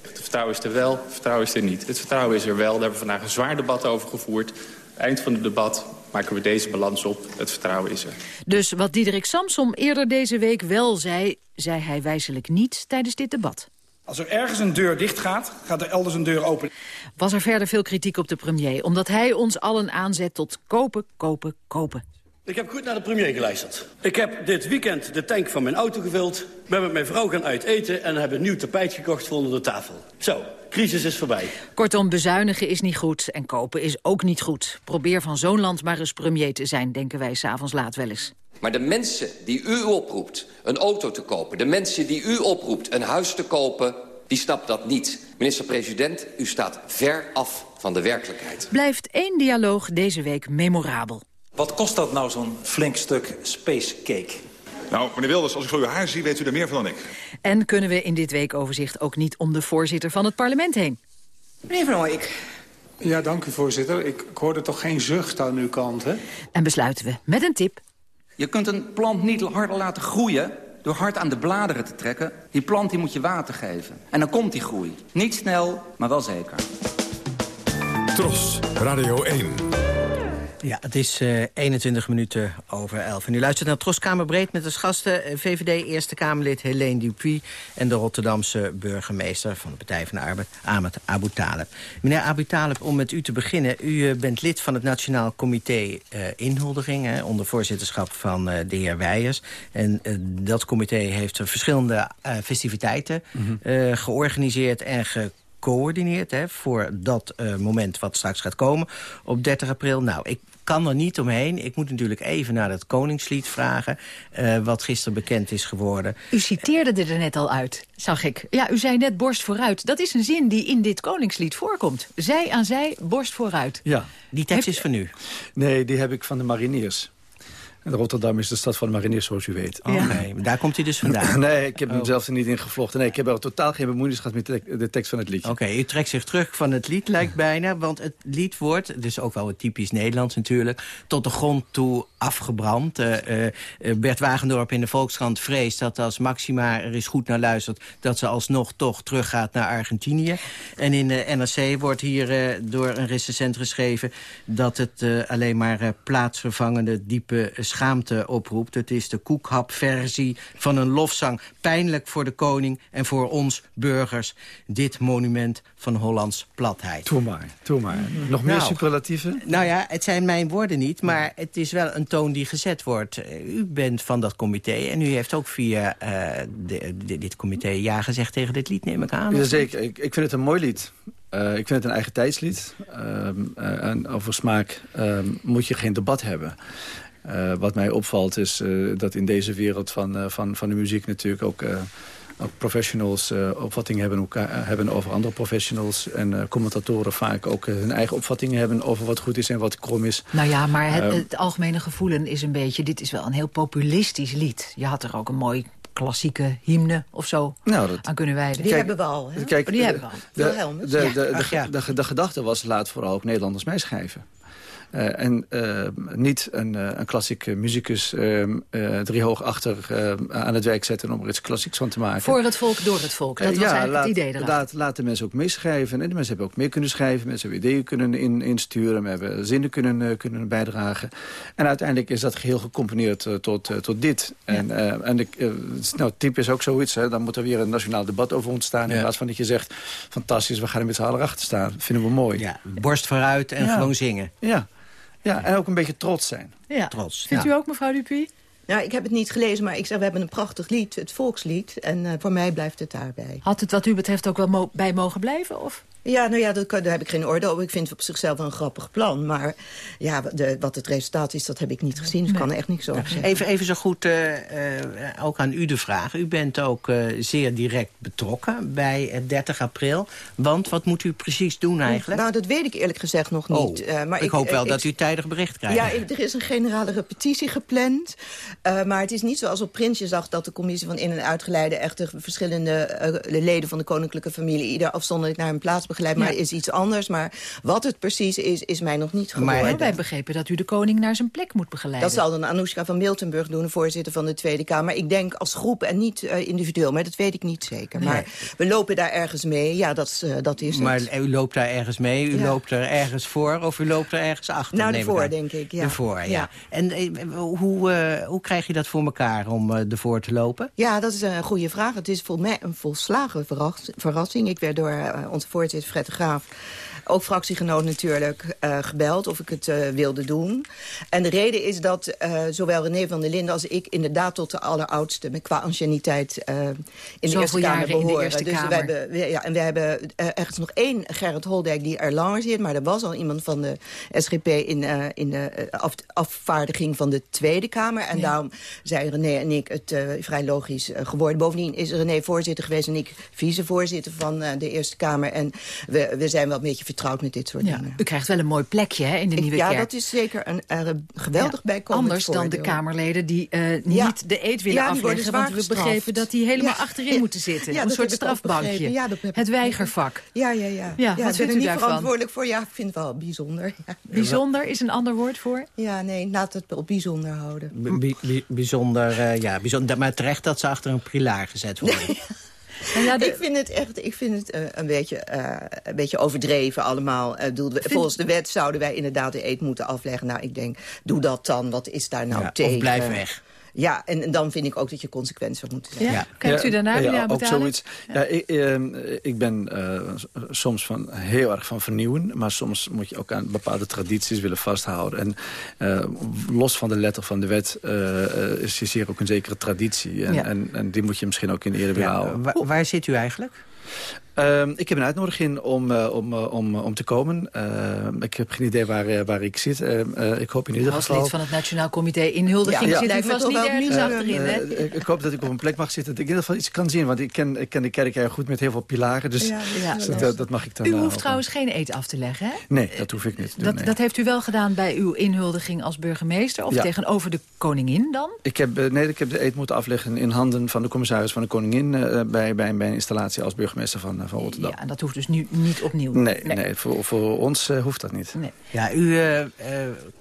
Het vertrouwen is er wel, het vertrouwen is er niet. Het vertrouwen is er wel, daar hebben we vandaag een zwaar debat over gevoerd. Eind van het debat maken we deze balans op. Het vertrouwen is er. Dus wat Diederik Samsom eerder deze week wel zei... zei hij wijzelijk niet tijdens dit debat. Als er ergens een deur dicht gaat, gaat er elders een deur open. Was er verder veel kritiek op de premier... omdat hij ons allen aanzet tot kopen, kopen, kopen. Ik heb goed naar de premier geluisterd. Ik heb dit weekend de tank van mijn auto gevuld... ben met mijn vrouw gaan uit eten en hebben een nieuw tapijt gekocht voor onder de tafel. Zo, crisis is voorbij. Kortom, bezuinigen is niet goed en kopen is ook niet goed. Probeer van zo'n land maar eens premier te zijn, denken wij s'avonds laat wel eens. Maar de mensen die u oproept een auto te kopen... de mensen die u oproept een huis te kopen, die snapt dat niet. Minister-president, u staat ver af van de werkelijkheid. Blijft één dialoog deze week memorabel. Wat kost dat nou, zo'n flink stuk space cake? Nou, meneer Wilders, als ik zo uw haar zie, weet u er meer van dan ik. En kunnen we in dit weekoverzicht ook niet om de voorzitter van het parlement heen? Meneer Van Ooyek. Ja, dank u, voorzitter. Ik, ik hoorde toch geen zucht aan uw kant, hè? En besluiten we met een tip. Je kunt een plant niet harder laten groeien door hard aan de bladeren te trekken. Die plant die moet je water geven. En dan komt die groei. Niet snel, maar wel zeker. Tros, Radio 1. Ja, het is uh, 21 minuten over 11. En u luistert naar Troskamerbreed met als gasten... eh, VVD Eerste Kamerlid Helene Dupuy... en de Rotterdamse burgemeester van de Partij van de Arbeid, Ahmed Abu Talib. Meneer Abu Talib, om met u te beginnen. U uh, bent lid van het Nationaal Comité uh, Inhuldiging... Hè, onder voorzitterschap van de heer Weijers. En dat comité heeft verschillende festiviteiten mm -hmm. georganiseerd en ge gecoördineerd hè, voor dat uh, moment wat straks gaat komen op 30 april. Nou, ik kan er niet omheen. Ik moet natuurlijk even naar het Koningslied vragen... Uh, wat gisteren bekend is geworden. U citeerde er net al uit, zag ik. Ja, u zei net borst vooruit. Dat is een zin die in dit Koningslied voorkomt. Zij aan zij, borst vooruit. Ja. Die tekst heb... is van u? Nee, die heb ik van de mariniers. En Rotterdam is de stad van de mariniers, zoals u weet. Oh, ja. nee, daar komt hij dus vandaan. nee, ik heb hem oh. zelfs er niet in gevlochten. Nee, ik heb er totaal geen bemoeienis gehad met de tekst van het lied. Oké, okay, u trekt zich terug van het lied, lijkt bijna. Want het lied wordt, het is ook wel wat typisch Nederlands natuurlijk... tot de grond toe afgebrand. Uh, uh, Bert Wagendorp in de Volkskrant vreest dat als Maxima er eens goed naar luistert... dat ze alsnog toch teruggaat naar Argentinië. En in de NRC wordt hier uh, door een recensent geschreven... dat het alleen maar plaatsvervangende diepe schaamte oproept. Het is de koekhapversie van een lofzang. Pijnlijk voor de koning en voor ons burgers. Dit monument van Hollands platheid. Doe maar, maar. Nog meer nou, superlatieven? Nou ja, het zijn mijn woorden niet, maar het is wel een toon die gezet wordt. U bent van dat comité en u heeft ook via uh, de, de, dit comité ja gezegd tegen dit lied, neem ik aan. Jazeker, ik, ik vind het een mooi lied. Uh, ik vind het een eigen tijdslied. Uh, uh, en over smaak moet je geen debat hebben. Uh, wat mij opvalt is uh, dat in deze wereld van, uh, van, van de muziek natuurlijk ook, ook professionals opvattingen hebben, elkaar, hebben over andere professionals. En commentatoren vaak ook hun eigen opvattingen hebben over wat goed is en wat krom is. Nou ja, maar het, het algemene gevoelen is een beetje, dit is wel een heel populistisch lied. Je had er ook een mooi klassieke hymne of zo nou, dat, aan kunnen wijden. Die kijk, hebben we al. Hè? Kijk, oh, die hebben we al. De, de, de, de, ja. de, de gedachte was, laat vooral ook Nederlanders meeschrijven. Uh, en uh, niet een, uh, een klassieke muzikus drie hoog achter aan het werk zetten om er iets klassieks van te maken. Voor het volk, door het volk. Dat was ja, eigenlijk laat, het idee erachter. Laat, laat de mensen ook meeschrijven. En de mensen hebben ook mee kunnen schrijven. Mensen hebben ideeën kunnen in, insturen. We hebben zinnen kunnen, kunnen bijdragen. En uiteindelijk is dat geheel gecomponeerd tot, tot dit. Ja. En, en de, nou, type is ook zoiets. Hè. Dan moet er weer een nationaal debat over ontstaan. Ja. In plaats van dat je zegt, fantastisch, we gaan er met z'n allen achter staan. Dat vinden we mooi. Ja, borst vooruit en gewoon zingen. Ja. Ja, en ook een beetje trots zijn. Ja. Trots. Vindt ja. u ook, mevrouw Dupuy? Nou, ik heb het niet gelezen, maar ik zeg, we hebben een prachtig lied, het volkslied. En uh, voor mij blijft het daarbij. Had het wat u betreft ook wel mo bij mogen blijven? Of? Ja, nou ja, dat, daar heb ik geen orde over. Ik vind het op zichzelf wel een grappig plan. Maar ja, de, wat het resultaat is, dat heb ik niet gezien. Dus ik kan er echt niks over zeggen. Even, even zo goed, uh, uh, ook aan u de vraag. U bent ook uh, zeer direct betrokken bij 30 april. Want wat moet u precies doen eigenlijk? Nou, dat weet ik eerlijk gezegd nog niet. Oh, maar ik, ik hoop wel dat u tijdig bericht krijgt. Ja, er is een generale repetitie gepland. maar het is niet zoals op Prinsjesdag... dat de commissie van in- en uitgeleide... echt de verschillende leden van de koninklijke familie... ieder afzonderlijk naar een plaats begeleid, maar ja. is iets anders. Maar wat het precies is, is mij nog niet geworden. Maar wij begrepen dat u de koning naar zijn plek moet begeleiden. Dat zal dan Anoushka van Miltenburg doen, de voorzitter van de Tweede Kamer. Ik denk als groep en niet uh, individueel, maar dat weet ik niet zeker. Nee. Maar we lopen daar ergens mee, ja, dat, uh, dat is maar het. Maar u loopt daar ergens mee, u ja. loopt er ergens voor of u loopt er ergens achter? Nou, ervoor, denk ik, ja. Ervoor, ja. ja. En uh, hoe, hoe krijg je dat voor elkaar om ervoor te lopen? Ja, dat is een goede vraag. Het is voor mij een volslagen verrassing. Ik werd door onze voorzitter Fred de Graaf ook fractiegenoot natuurlijk, uh, gebeld of ik het uh, wilde doen. En de reden is dat uh, zowel René van der Linden als ik inderdaad tot de alleroudste qua anciëniteit in de Eerste Kamer behoren. Eerste dus Kamer. we hebben, we, ja, en we hebben ergens nog één Gerrit Holdijk die er langer zit, maar er was al iemand van de SGP in, in de af, afvaardiging van de Tweede Kamer. En ja. daarom zijn René en ik het vrij logisch geworden. Bovendien is René voorzitter geweest en ik vicevoorzitter van de Eerste Kamer. En we, we zijn wel een beetje vertrouwd met dit soort ja. dingen. U krijgt wel een mooi plekje hè, in de ik, nieuwe ja, kerk. dat is zeker een, een geweldig ja, bijkomend Anders dan de Kamerleden die uh, niet ja. de eet willen afleggen. Want we begrepen dat die helemaal achterin moeten zitten. een soort strafbankje. het weigervak. Ja, ja, ja. ja, wat er u daarvan? verantwoordelijk voor. Ja, ik vind het wel bijzonder. Bijzonder is een ander woord voor? Ja, nee, laat het op bijzonder houden. B bijzonder, uh, ja, bijzonder. Maar terecht dat ze achter een pilaar gezet worden. Ja, de... Ik vind het echt ik vind het, uh, een, beetje, uh, een beetje overdreven allemaal. Uh, vind... Volgens de wet zouden wij inderdaad de eet moeten afleggen. Nou, ik denk, doe dat dan. Wat is daar nou ja, tegen? Of blijf weg. Ja, en, en, dan vind ik ook dat je consequent zou moeten zijn. Ja? ja. Kijkt u daarnaar, ja, ja, ook zoiets. Ja. ik, uh, ik ben uh, soms van, heel erg van vernieuwen... maar soms moet je ook aan bepaalde tradities willen vasthouden. En uh, los van de letter van de wet is hier ook een zekere traditie. En, en, en, die moet je misschien ook in ere willen houden. Waar, waar zit u eigenlijk? Uh, ik heb een uitnodiging om, uh, om, uh, om, om te komen. ik heb geen idee waar, waar ik zit. ik hoop in ieder Als geval... lid van het Nationaal Comité Inhuldiging ja, zit ja. u vast niet ergens achterin, hè? ik hoop dat ik op een plek mag zitten dat ik in ieder geval iets kan zien. Want ik ken, ik ken de kerk heel goed met heel veel pilaren. Dus, ja, ja. dus dat, dat, mag ik dan U hoeft trouwens geen eet af te leggen, hè? Nee, dat hoef ik niet te doen. Dat, nee. dat heeft u wel gedaan bij uw inhuldiging als burgemeester? Of tegenover de koningin dan? Ik heb, nee, ik heb de eet moeten afleggen in handen van de commissaris van de koningin... bij, bij mijn installatie als burgemeester van, van Rotterdam. Ja, dat hoeft dus nu niet opnieuw. Nee, nee. nee voor, voor ons uh, hoeft dat niet. Nee. Ja, u uh, uh,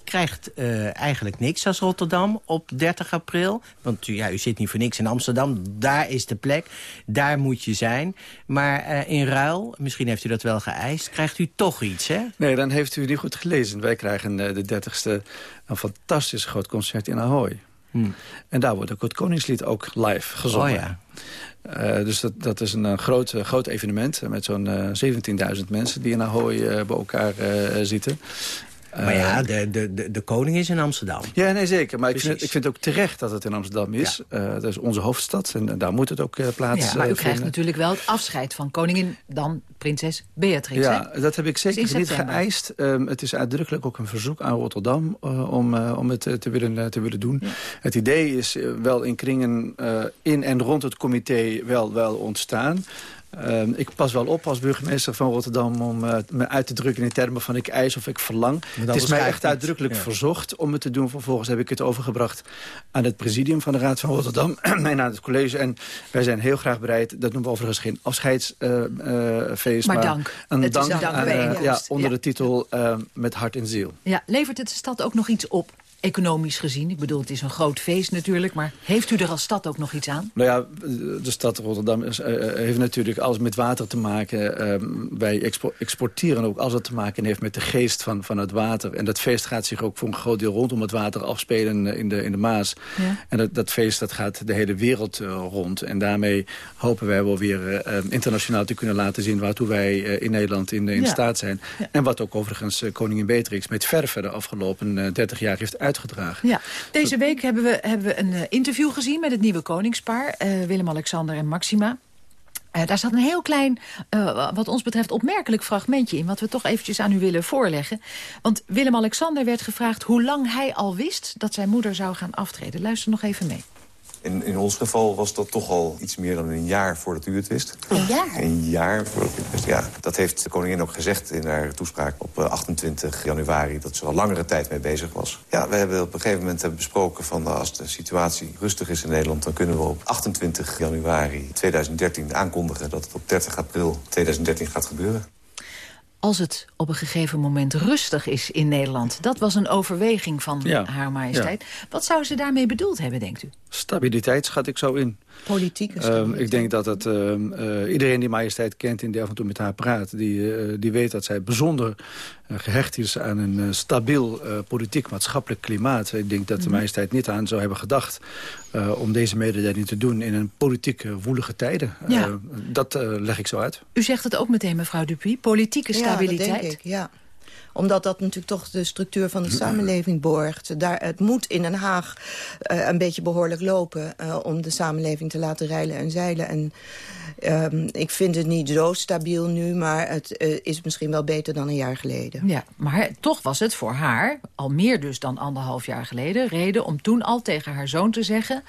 krijgt eigenlijk niks als Rotterdam op 30 april. Want u, ja, u zit niet voor niks in Amsterdam. Daar is de plek. Daar moet je zijn. Maar in ruil, misschien heeft u dat wel geëist, krijgt u toch iets, hè? Nee, dan heeft u niet goed gelezen. Wij krijgen de 30ste een fantastisch groot concert in Ahoy. Hmm. En daar wordt ook het Koningslied ook live gezongen. Oh ja. Uh, dus dat, dat is een, een groot, uh, groot evenement met zo'n uh, 17.000 mensen die in Ahoy bij elkaar zitten. Maar ja, de, de, de, de koning is in Amsterdam. Ja, nee, zeker. Maar ik vind, het, ik vind het ook terecht dat het in Amsterdam is. Ja. dat is onze hoofdstad en, daar moet het ook plaats ja, Maar u krijgt natuurlijk wel het afscheid van koningin, dan prinses Beatrix. Ja, hè? dat heb ik zeker niet geëist. Um, het is uitdrukkelijk ook een verzoek aan Rotterdam uh, om, uh, om het uh, te, willen, te willen doen. Ja. Het idee is wel in kringen in en rond het comité wel, wel ontstaan. Uh, ik pas wel op als burgemeester van Rotterdam om uh, me uit te drukken in termen van ik eis of ik verlang. Het is mij echt uitdrukkelijk ja. verzocht om het te doen. Vervolgens heb ik het overgebracht aan het presidium van de Raad van Rotterdam en aan het college. En wij zijn heel graag bereid, dat noemen we overigens geen afscheidsfeest. Uh, maar, maar dank. Een het dank, is dank aan, ja, onder de titel met hart en ziel. Ja, levert het de stad ook nog iets op? Economisch gezien? Ik bedoel, het is een groot feest natuurlijk, maar heeft u er als stad ook nog iets aan? Nou ja, de stad Rotterdam is, uh, heeft natuurlijk alles met water te maken. Uh, wij expo exporteren ook alles wat te maken heeft met de geest van, van het water. En dat feest gaat zich ook voor een groot deel rondom het water afspelen in de, in de Maas. Ja. En dat, dat feest dat gaat de hele wereld uh, rond. En daarmee hopen wij wel weer internationaal te kunnen laten zien... waartoe wij in Nederland in, in ja. staat zijn. Ja. En wat ook overigens koningin Beatrix met verve de afgelopen 30 jaar heeft uitgedragen. Ja, deze week hebben we, hebben we een uh, interview gezien met het nieuwe koningspaar, uh, Willem-Alexander en Maxima. Uh, daar zat een heel klein, uh, wat ons betreft, opmerkelijk fragmentje in... wat we toch eventjes aan u willen voorleggen. Want Willem-Alexander werd gevraagd hoe lang hij al wist... dat zijn moeder zou gaan aftreden. Luister nog even mee. In, in ons geval was dat toch al iets meer dan een jaar voordat u het wist. Een jaar? Een jaar voordat u het wist, ja. Dat heeft de koningin ook gezegd in haar toespraak op 28 januari... dat ze al langere tijd mee bezig was. Ja, we hebben op een gegeven moment besproken van... Nou, als de situatie rustig is in Nederland... dan kunnen we op 28 januari 2013 aankondigen... dat het op 30 april 2013 gaat gebeuren als het op een gegeven moment rustig is in Nederland. Dat was een overweging van haar majesteit. Wat zou ze daarmee bedoeld hebben, denkt u? Stabiliteit schat ik zo in. Politieke um, Ik denk dat het, uh, iedereen die majesteit kent en die af en toe met haar praat... die, uh, die weet dat zij bijzonder uh, gehecht is aan een stabiel politiek-maatschappelijk klimaat. Ik denk dat de mhm. majesteit niet aan zou hebben gedacht... om deze mededeling te doen in een politiek woelige tijden. Ja. dat leg ik zo uit. U zegt het ook meteen, mevrouw Dupuy. Politieke stabiliteit. Ja, dat denk ik, ja omdat dat natuurlijk toch de structuur van de samenleving borgt. Daar, het moet in Den Haag uh, een beetje behoorlijk lopen... Uh, om de samenleving te laten reilen en zeilen. En um, ik vind het niet zo stabiel nu, maar het uh, is misschien wel beter dan een jaar geleden. Ja, maar toch was het voor haar, al meer dus dan anderhalf jaar geleden... reden om toen al tegen haar zoon te zeggen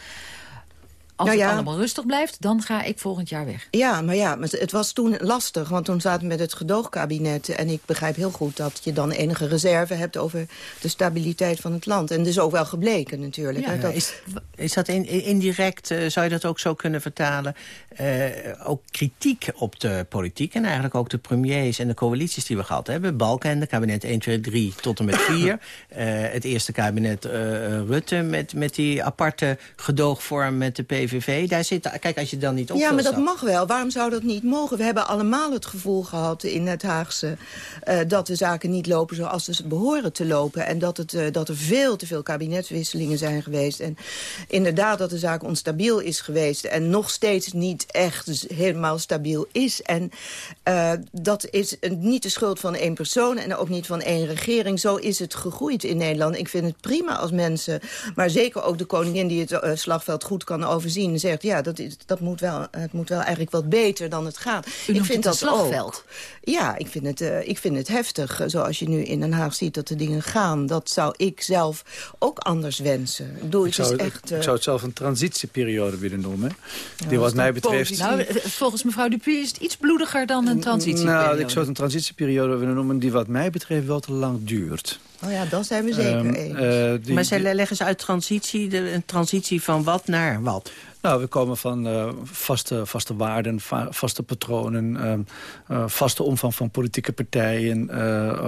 als nou het allemaal rustig blijft, dan ga ik volgend jaar weg. Ja, maar ja, het was toen lastig. Want toen zaten we met het gedoogkabinet. En ik begrijp heel goed dat je dan enige reserve hebt... over de stabiliteit van het land. En dat is ook wel gebleken natuurlijk. Ja, dat... Is, is dat in, indirect, uh, zou je dat ook zo kunnen vertalen... Uh, ook kritiek op de politiek en eigenlijk ook de premiers... en de coalities die we gehad hebben. Balken, de kabinet 1, 2, 3 tot en met 4. uh, eh, het eerste kabinet Rutte met, met die aparte gedoogvorm met de PV PVV. Daar zit, kijk, als je dan niet op Ja, maar dat mag wel. Waarom zou dat niet mogen? We hebben allemaal het gevoel gehad in het Haagse... Uh, dat de zaken niet lopen zoals ze behoren te lopen. En dat, het, uh, dat er veel te veel kabinetswisselingen zijn geweest. En inderdaad dat de zaak onstabiel is geweest. En nog steeds niet echt helemaal stabiel is. En uh, dat is niet de schuld van één persoon en ook niet van één regering. Zo is het gegroeid in Nederland. Ik vind het prima als mensen, maar zeker ook de koningin... die het slagveld goed kan overzien zien zegt... ja, dat, is, dat moet wel, het moet wel eigenlijk wat beter dan het gaat. ik vind dat slagveld. Ook. Ja, ik vind, het, uh, ik vind het heftig. Zoals je nu in Den Haag ziet dat de dingen gaan. Dat zou ik zelf ook anders wensen. Ik, bedoel, ik, zou, het, echt, uh... ik zou het zelf een transitieperiode willen noemen. Ja, die wat mij betreft... Nou, eh, volgens mevrouw Dupuy is het iets bloediger dan een transitieperiode. Nou, ik zou het een transitieperiode willen noemen... die wat mij betreft wel te lang duurt. Oh ja, dat zijn we zeker um, eens. Uh, die, maar zij leggen ze uit transitie, de, een transitie van wat naar wat? Nou, we komen van uh, vaste, vaste waarden, va vaste patronen... Uh, uh, vaste omvang van politieke partijen...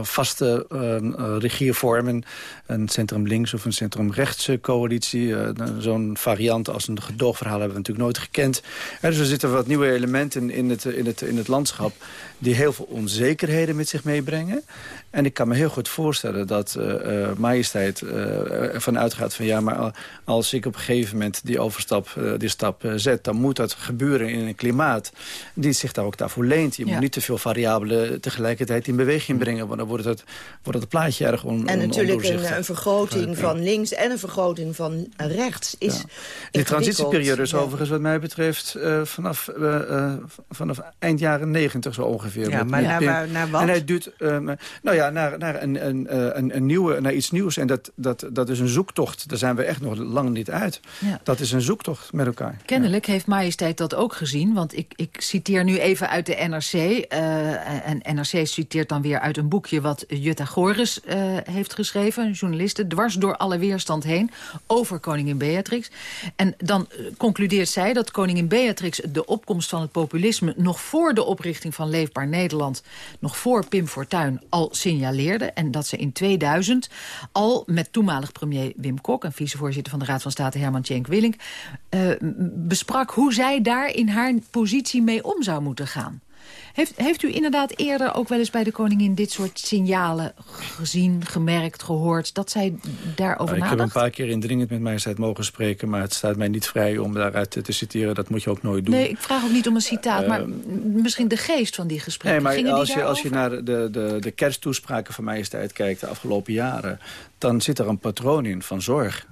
vaste ehm, regiervormen, een centrum-links of een centrum-rechtse coalitie. Zo'n variant als een gedoogverhaal hebben we natuurlijk nooit gekend. dus er zitten wat nieuwe elementen in het, in het, in het landschap... die heel veel onzekerheden met zich meebrengen. En ik kan me heel goed voorstellen dat uh, majesteit uh, ervan uitgaat van... ja, maar als ik op een gegeven moment die overstap, die stap zet... dan moet dat gebeuren in een klimaat die zich daar ook daarvoor leent. Je moet niet te veel variabelen tegelijkertijd in beweging brengen... want dan wordt het, wordt het plaatje erg on, En natuurlijk een, een, vergroting van links en een vergroting van rechts is ja. Die transitieperiode is overigens wat mij betreft... vanaf, vanaf eind jaren negentig zo ongeveer. Ja, maar naar, naar, wat? En hij duurt... nou ja, naar, naar, een, een, eh, een, een, nieuwe, naar iets nieuws. En dat, dat, dat is een zoektocht. Daar zijn we echt nog lang niet uit. Ja. Dat is een zoektocht met elkaar. Kennelijk heeft majesteit dat ook gezien. Want ik, ik citeer nu even uit de NRC. Uh, en NRC citeert dan weer uit een boekje wat Jutta Goris uh, heeft geschreven. Een journaliste, dwars door alle weerstand heen. Over koningin Beatrix. En dan concludeert zij dat koningin Beatrix de opkomst van het populisme... nog voor de oprichting van Leefbaar Nederland... nog voor Pim Fortuyn al signaleerde... en dat ze in 2000 al met toenmalig premier Wim Kok... en vicevoorzitter van de Raad van State Herman Tjenk Willink... Uh, besprak hoe zij daar in haar positie mee om zou moeten gaan. Heeft, heeft u inderdaad eerder ook wel eens bij de koningin dit soort signalen gezien, gemerkt, gehoord, dat zij daarover nou, Ik heb een paar keer indringend met majesteit mogen spreken, maar het staat mij niet vrij om daaruit te citeren. Dat moet je ook nooit doen. Nee, ik vraag ook niet om een citaat, maar ehm, misschien de geest van die gesprekken. Nee, maar als je, als je naar de, de, de kersttoespraken van majesteit kijkt de afgelopen jaren, dan zit er een patroon in van zorg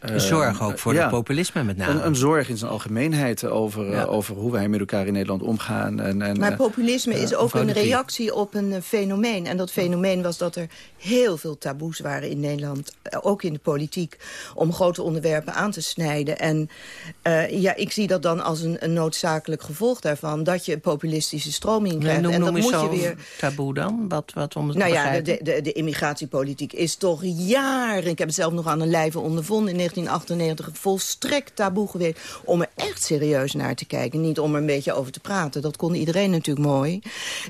zorg ook voor ja, het populisme met name. Een, een, zorg in zijn algemeenheid over, over hoe wij met elkaar in Nederland omgaan. En, en, maar populisme is ook een reactie op een fenomeen. En dat fenomeen was dat er heel veel taboes waren in Nederland. Ook in de politiek. Om grote onderwerpen aan te snijden. En ja, ik zie dat dan als een, een, noodzakelijk gevolg daarvan. Dat je een populistische stroming krijgt. en dat moet je weer. taboe dan? Wat, wat om het nou te ja, de, de, de, immigratiepolitiek is toch jaren... ik heb het zelf nog aan een lijve ondervonden in 1998... volstrekt taboe geweest om er echt serieus naar te kijken. Niet om er een beetje over te praten. Dat kon iedereen natuurlijk mooi.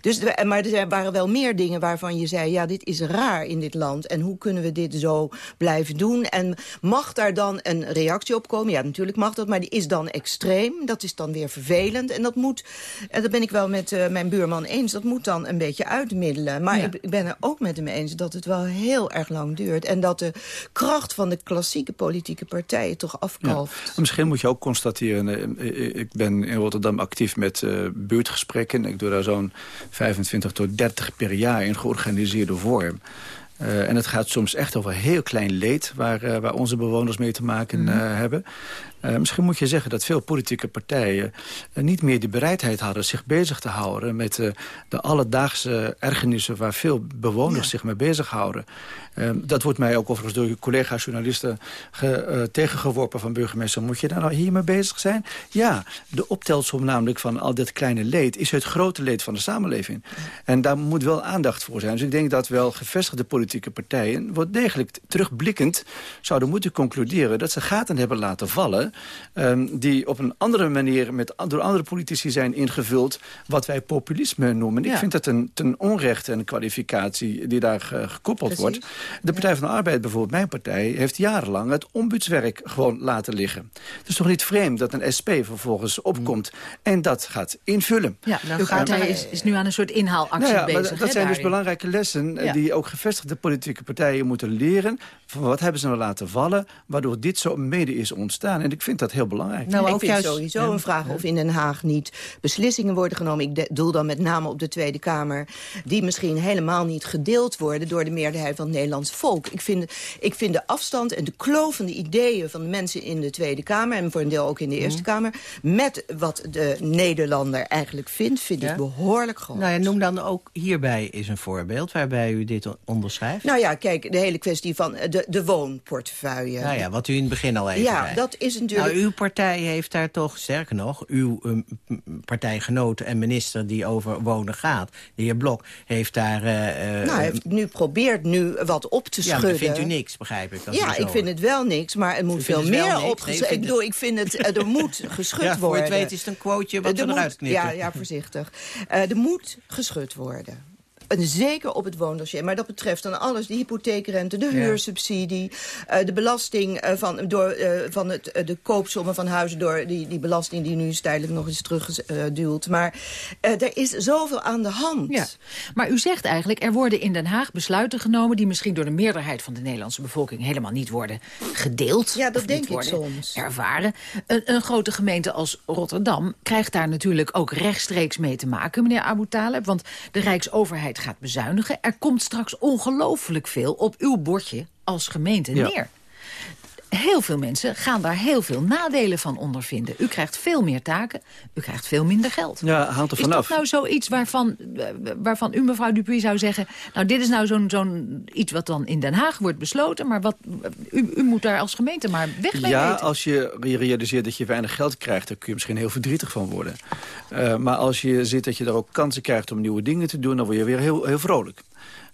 Dus, maar er waren wel meer dingen waarvan je zei... ja, dit is raar in dit land. En hoe kunnen we dit zo blijven doen? En mag daar dan een reactie op komen? Ja, natuurlijk mag dat, maar die is dan extreem. Dat is dan weer vervelend. En dat moet, en dat ben ik wel met uh, mijn buurman eens... dat moet dan een beetje uitmiddelen. Maar ik, ik ben er ook met hem eens dat het wel heel erg lang duurt. En dat de kracht van de klassieke politieke partijen toch afkalft. Misschien moet je ook constateren... Eh, eh, ik ben in Rotterdam actief met uh, buurtgesprekken. Ik doe daar zo'n 25 tot 30 per jaar in georganiseerde vorm. Uh, en het gaat soms echt over heel klein leed... waar, uh, waar onze bewoners mee te maken uh, hebben. Uh, misschien moet je zeggen dat veel politieke partijen uh, niet meer de bereidheid hadden zich bezig te houden met uh, de alledaagse ergernissen waar veel bewoners ja. zich mee bezighouden. dat wordt mij ook overigens door collega-journalisten tegengeworpen van burgemeester. Moet je daar nou hiermee bezig zijn? Ja, de optelsom namelijk van al dit kleine leed is het grote leed van de samenleving. En daar moet wel aandacht voor zijn. Dus ik denk dat wel gevestigde politieke partijen, wat degelijk terugblikkend, zouden moeten concluderen dat ze gaten hebben laten vallen Um, die op een andere manier met, door andere politici zijn ingevuld... wat wij populisme noemen. Ja. Ik vind dat een, ten onrechte een kwalificatie die daar uh, gekoppeld Precies. wordt. De Partij ja. van de Arbeid, bijvoorbeeld mijn partij... heeft jarenlang het ombudswerk gewoon laten liggen. Het is toch niet vreemd dat een SP vervolgens opkomt... en dat gaat invullen. Ja, nou, gaat hij is, is nu aan een soort inhaalactie nou bezig. Dat, dat zijn dus belangrijke lessen... Ja. die ook gevestigde politieke partijen moeten leren. Van wat hebben ze nou laten vallen... waardoor dit zo mede is ontstaan. En ik vind dat heel belangrijk. Nou, ik vind juist, sowieso ja. een vraag of in Den Haag niet beslissingen worden genomen. Ik doel dan met name op de Tweede Kamer. Die misschien helemaal niet gedeeld worden door de meerderheid van het Nederlands volk. Ik vind, ik vind de afstand en de kloof van de ideeën van de mensen in de Tweede Kamer... en voor een deel ook in de Eerste mm. Kamer... met wat de Nederlander eigenlijk vindt, vind ja? ik behoorlijk groot. Nou ja, noem dan ook hierbij eens een voorbeeld waarbij u dit onderschrijft. Nou ja, kijk, de hele kwestie van de, de woonportefeuille. Nou ja, wat u in het begin al even Ja, zei. dat is natuurlijk... Nou, uw partij heeft daar toch, sterker nog... uw um, partijgenoot en minister die over wonen gaat... de heer Blok, heeft daar... Uh, nou, hij heeft nu probeert nu wat op te ja, schudden. Ja, vindt u niks, begrijp ik. Ja, ik vind het wel niks, maar er moet veel meer opgeschud nee, Ik bedoel, ik vind het, er moet geschud ja, worden. Voor je het weet is het een quoteje wat eruit knippen. Ja, ja, voorzichtig. Uh, er moet geschud worden. En zeker op het woondossier. Maar dat betreft dan alles. De hypotheekrente, de huursubsidie... Uh, de belasting uh, van, door, uh, van het, de koopsommen van huizen... door die, die belasting die nu tijdelijk nog eens teruggeduwd. maar er is zoveel aan de hand. Ja. Maar u zegt eigenlijk, er worden in Den Haag besluiten genomen... die misschien door de meerderheid van de Nederlandse bevolking... helemaal niet worden gedeeld. Ja, dat denk ik soms. Ervaren. Een, een, grote gemeente als Rotterdam krijgt daar natuurlijk ook rechtstreeks mee te maken... meneer Abu Taleb, want de Rijksoverheid gaat bezuinigen. Er komt straks ongelooflijk veel op uw bordje als gemeente ja. neer. Heel veel mensen gaan daar heel veel nadelen van ondervinden. U krijgt veel meer taken, u krijgt veel minder geld. Ja, hangt er vanaf. Is dat nou zoiets waarvan, waarvan u, mevrouw Dupuy, zou zeggen... nou, dit is nou zo'n zo'n iets wat dan in Den Haag wordt besloten... maar wat, u, u moet daar als gemeente maar weg mee Ja, weten. als je realiseert dat je weinig geld krijgt... dan kun je misschien heel verdrietig van worden. Uh, maar als je ziet dat je er ook kansen krijgt om nieuwe dingen te doen... dan word je weer heel, heel vrolijk.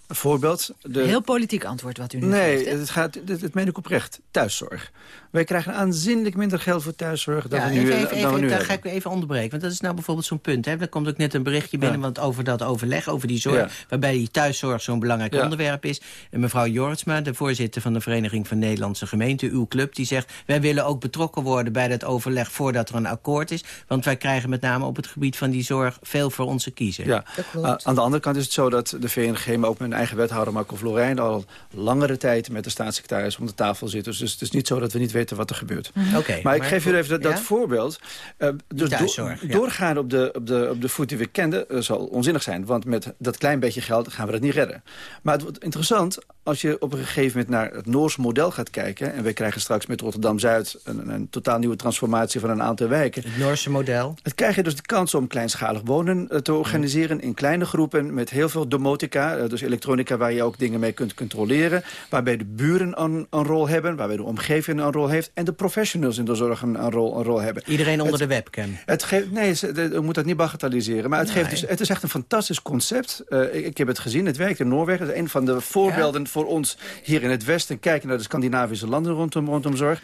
Een voorbeeld. De... Heel politiek antwoord wat u nu nee, geeft. Nee, het gaat, het, het meen ik oprecht. Thuiszorg. Wij krijgen aanzienlijk minder geld voor thuiszorg dan ja, we nu, even, even, dan even, we nu daar hebben. ga ik even onderbreken. Want dat is nou bijvoorbeeld zo'n punt. Hè. Er komt ook net een berichtje binnen Ja. want over dat overleg, over die zorg. Ja. Waarbij die thuiszorg zo'n belangrijk Ja. onderwerp is. En mevrouw Jortsma, de voorzitter van de Vereniging van Nederlandse Gemeenten, uw club, die zegt... wij willen ook betrokken worden bij dat overleg voordat er een akkoord is. Want wij krijgen met name op het gebied van die zorg veel voor onze kiezen. Ja. A- aan de andere kant is het zo dat de VNG, maar ook mijn eigen wethouder Marco Florijn... al langere tijd met de staatssecretaris om de tafel zit. Dus het is niet zo dat we niet weten weten wat er gebeurt. Mhm. Oké, maar ik maar- geef u even dat, dat ja? voorbeeld. Eh, dus do- thuiszorg, ja. doorgaan op de, op, de, op de voet die we kenden eh, zal onzinnig zijn. Want met dat klein beetje geld gaan we dat niet redden. Maar het wordt interessant als je op een gegeven moment naar het Noorse model gaat kijken. En we krijgen straks met Rotterdam-Zuid een, een totaal nieuwe transformatie van een aantal wijken. Het Noorse model. Het krijg je dus de kans om kleinschalig wonen eh, te organiseren... in kleine groepen met heel veel domotica. Dus elektronica waar je ook dingen mee kunt controleren. Waarbij de buren een, een rol hebben. Waarbij de omgeving een rol heeft. En de professionals in de zorg een, een rol, een rol hebben. Iedereen onder Het- de webcam. het geeft, nee, je moet dat niet bagatelliseren. Maar het, Nee. geeft dus, het is echt een fantastisch concept. Eh, ik, ik heb het gezien, het werkt in Noorwegen. Het is een van de voorbeelden voor ons hier in het Westen. Kijken naar de Scandinavische landen rondom, rondom zorg.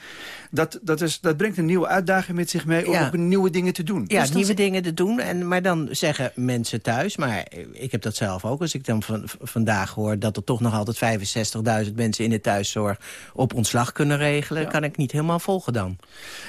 Dat, dat, is, dat brengt een nieuwe uitdaging met zich mee... om Ja. ook nieuwe dingen te doen. Ja, Dus nieuwe dingen te doen. En, maar dan zeggen mensen thuis, maar ik heb dat zelf ook... als ik dan van, vandaag hoor dat er toch nog altijd 65.000 mensen in de thuiszorg... op ontslag kunnen regelen, kan ik niet helemaal volgen dan.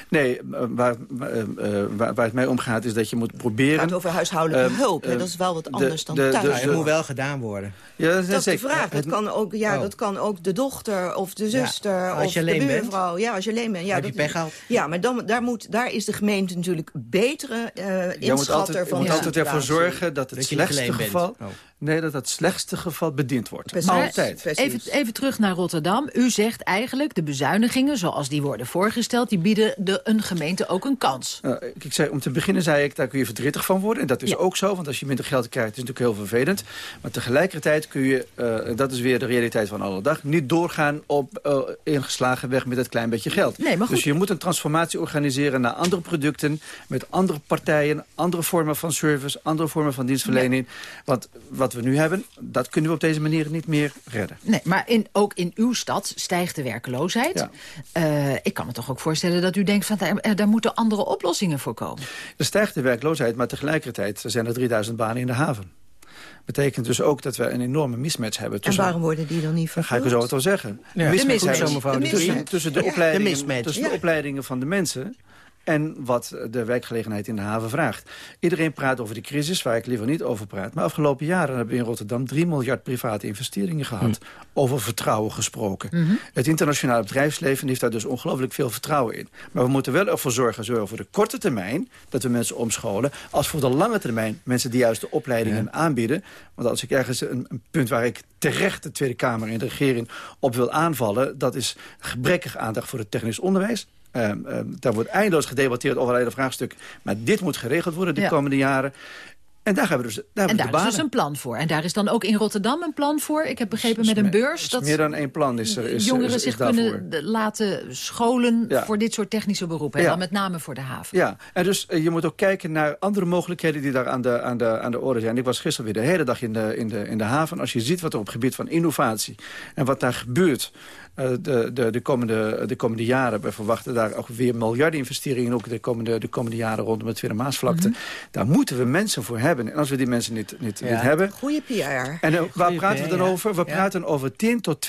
Nee, eh, waar, eh, eh, waar, waar het mij om gaat is dat je moet proberen... Het gaat over huishoudelijke hulp. dat is wel wat de- anders dan de- thuis. Nou, het moet wel gedaan worden. Ja, dat is, Dat is de vraag. Dat kan, ook, ja, Oh. dat kan ook de dochter of de zuster of de bent. buurvrouw. Ja, als je alleen bent. Ja, Heb je dat- pech gehad? Ja, maar dan, daar, moet, daar is de gemeente natuurlijk betere eh Je moet inschatter altijd, je van moet altijd ervoor zorgen dat het slechtste geval... Nee, dat het slechtste geval bediend wordt. Precies. Altijd. Precies. Even, even terug naar Rotterdam. U zegt eigenlijk, de bezuinigingen zoals die worden voorgesteld... die bieden de, een gemeente ook een kans. Uh, ik zei, om te beginnen zei ik, daar kun je verdrietig van worden. En dat is Ja. ook zo, want als je minder geld krijgt... is het natuurlijk heel vervelend. Maar tegelijkertijd kun je, uh, en dat is weer de realiteit van alle dag... niet doorgaan op uh, ingeslagen weg met het klein beetje geld. Nee, maar goed. Dus je moet een transformatie organiseren naar andere producten... met andere partijen, andere vormen van service... andere vormen van dienstverlening. Want wat we nu hebben, dat kunnen we op deze manier niet meer redden. Nee, maar in, ook in uw stad stijgt de werkloosheid. Ja. Eh, ik kan me toch ook voorstellen dat u denkt... van daar, eh, daar moeten andere oplossingen voor komen. Er stijgt de werkloosheid, maar tegelijkertijd zijn er 3000 banen in de haven. Betekent dus ook dat we een enorme mismatch hebben. En Tussen, waarom worden die dan niet Dan ga ik vervuld? er zo wat wel zeggen. Ja. Mismatch De mismatch. de tussen, tussen de Ja. opleidingen, De mismatch. tussen Ja. de opleidingen van de mensen en wat de werkgelegenheid in de haven vraagt. Iedereen praat over de crisis, waar ik liever niet over praat. Maar afgelopen jaren hebben we in Rotterdam 3 miljard private investeringen gehad. Over vertrouwen gesproken. Het internationale bedrijfsleven heeft daar dus ongelooflijk veel vertrouwen in. Maar we moeten wel ervoor zorgen, zowel voor de korte termijn... dat we mensen omscholen, als voor de lange termijn... mensen die juist de opleidingen aanbieden. Want als ik ergens een, een punt waar ik terecht de Tweede Kamer en de regering op wil aanvallen... dat is gebrekkig aandacht voor het technisch onderwijs. Um, um, daar wordt eindeloos gedebatteerd over allerlei vraagstukken. Maar dit moet geregeld worden de Ja. komende jaren. En daar hebben we dus, daar En hebben we daar de is dus een plan voor. En daar is dan ook in Rotterdam een plan voor. Ik heb begrepen met een beurs... dat Meer dan één plan is er. Is, jongeren is, is zich daarvoor. kunnen laten scholen Ja. voor dit soort technische beroepen. En Ja. dan met name voor de haven. Ja, en dus eh, je moet ook kijken naar andere mogelijkheden die daar aan de, aan de, aan de orde zijn. Ik was gisteren weer de hele dag in de, in, de, in de haven. Als je ziet wat er op het gebied van innovatie en wat daar gebeurt... eh, de, de, de, komende, de komende jaren. We verwachten daar ook weer miljarden investeringen... ook de komende, de komende jaren rondom het Tweede Maasvlakte. Mhm. Daar moeten we mensen voor hebben. En als we die mensen niet, niet, Ja. niet hebben... Goeie PR. En eh, waar Goeie praten we dan ja. over? We Ja. praten over 10.000 tot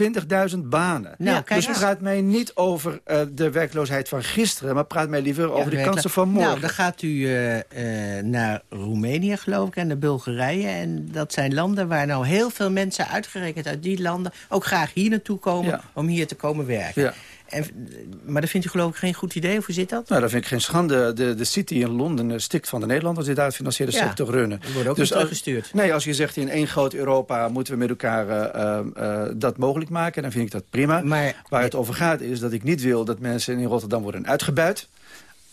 20.000 banen. Nou, dus praat mij niet over eh, de werkloosheid van gisteren... maar praat mij liever over de kansen van morgen. Nou, dan gaat u naar Roemenië, geloof ik, en naar Bulgarije. En dat zijn landen waar nou heel veel mensen uitgerekend uit die landen... ook graag hier naartoe komen Ja. om hier te komen werken. Ja. En, maar dat vindt u geloof ik geen goed idee, of hoe zit dat? Nou, dat vind ik geen schande. De, de City in Londen eh, stikt van de Nederlanders die daar het financiële Ja, sector runnen. die worden ook dus weer als- teruggestuurd. Nee, als je zegt in één groot Europa moeten we met elkaar eh, eh, eh, dat mogelijk maken, dan vind ik dat prima. Maar- Waar het over gaat is dat ik niet wil dat mensen in Rotterdam worden uitgebuit.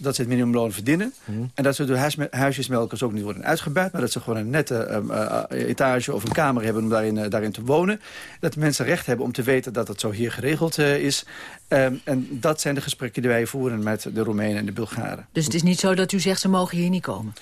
Dat ze het minimumloon verdienen. En dat ze door huisjesmelkers ook niet worden uitgebuit. Maar dat ze gewoon een nette ehm, eh, etage of een kamer hebben om daarin, eh, daarin te wonen. Dat mensen recht hebben om te weten dat het zo hier geregeld eh, is. Ehm, en dat zijn de gesprekken die wij voeren met de Roemenen en de Bulgaren. Dus het is niet zo dat u zegt ze mogen hier niet komen.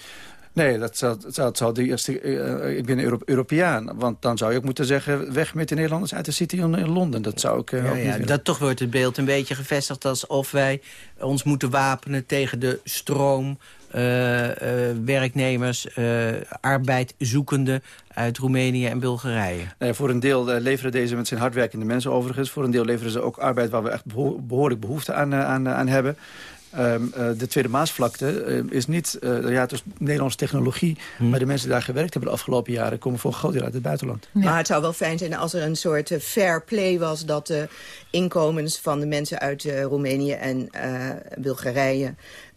Nee, dat zou, dat zou, de eerste... eh, ik ben Euro Europeaan. Want dan zou je ook moeten zeggen... weg met de Nederlanders uit de city in, Londen. Dat zou ik eh, Ja, ja, dat toch wordt het beeld een beetje gevestigd alsof wij ons moeten wapenen tegen de stroom eh, eh, werknemers, eh arbeidzoekenden uit Roemenië en Bulgarije. Nee, voor een deel eh, leveren deze mensen zijn hardwerkende mensen overigens. Voor een deel leveren ze ook arbeid waar we echt beho- behoorlijk behoefte aan, eh, aan, eh, aan hebben. Ehm, eh, de Tweede Maasvlakte uh, is niet... Uh, ja, het is Nederlandse technologie... Hm. maar de mensen die daar gewerkt hebben de afgelopen jaren... komen voor een groot deel uit het buitenland. Maar het zou wel fijn zijn als er een soort fair play was... dat de inkomens van de mensen uit Roemenië en Bulgarije...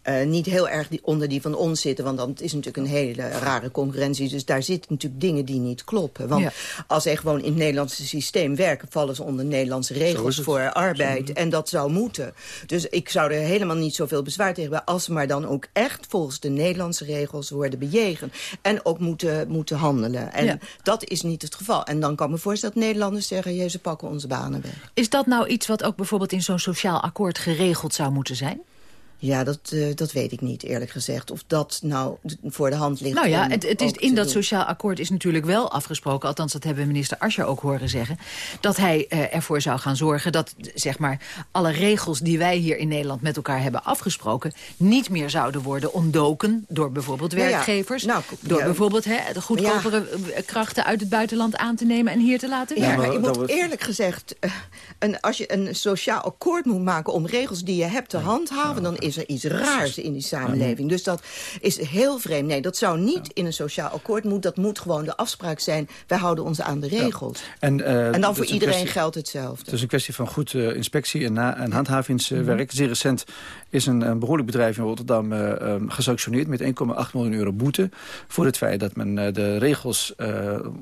Uh, niet heel erg die, onder die van ons zitten. Want dan is natuurlijk een hele rare concurrentie. Dus daar zitten natuurlijk dingen die niet kloppen. Want Ja. als zij gewoon in het Nederlandse systeem werken... vallen ze onder Nederlandse regels voor arbeid. Zo. En dat zou moeten. Dus ik zou er helemaal niet zoveel bezwaar tegen hebben... als ze maar dan ook echt volgens de Nederlandse regels worden bejegend. En ook moeten, moeten handelen. En Ja. dat is niet het geval. En dan kan ik me voorstellen dat Nederlanders zeggen... Jezus, pakken onze banen weg. Is dat nou iets wat ook bijvoorbeeld in zo'n sociaal akkoord geregeld zou moeten zijn? Ja, dat, eh, dat weet ik niet, eerlijk gezegd. Of dat nou voor de hand ligt Nou ja, het, het is, in dat doen. sociaal akkoord is natuurlijk wel afgesproken... althans dat hebben we minister Ascher ook horen zeggen... dat hij eh, ervoor zou gaan zorgen dat zeg maar, alle regels die wij hier in Nederland... met elkaar hebben afgesproken... niet meer zouden worden ontdoken door bijvoorbeeld Nou ja, werkgevers... nou, door ja. bijvoorbeeld hè, de goedkopere eh, krachten uit het buitenland aan te nemen... en hier te laten Ja, werken. maar ik moet eerlijk gezegd, een, als je een sociaal akkoord moet maken om regels die je hebt te handhaven, dan is er iets raars in die samenleving. Dus dat is heel vreemd. Nee, dat zou niet in een sociaal akkoord moeten. Dat moet gewoon de afspraak zijn. Wij houden ons aan de regels. En, eh, En dan voor is een iedereen kwestie- geldt hetzelfde. Het is een kwestie van goed eh, inspectie en, na- en handhavingswerk. Mhm. Zeer recent is een, een behoorlijk bedrijf in Rotterdam eh, ehm, gesanctioneerd... met 1,8 miljoen euro boete voor het feit dat men de regels...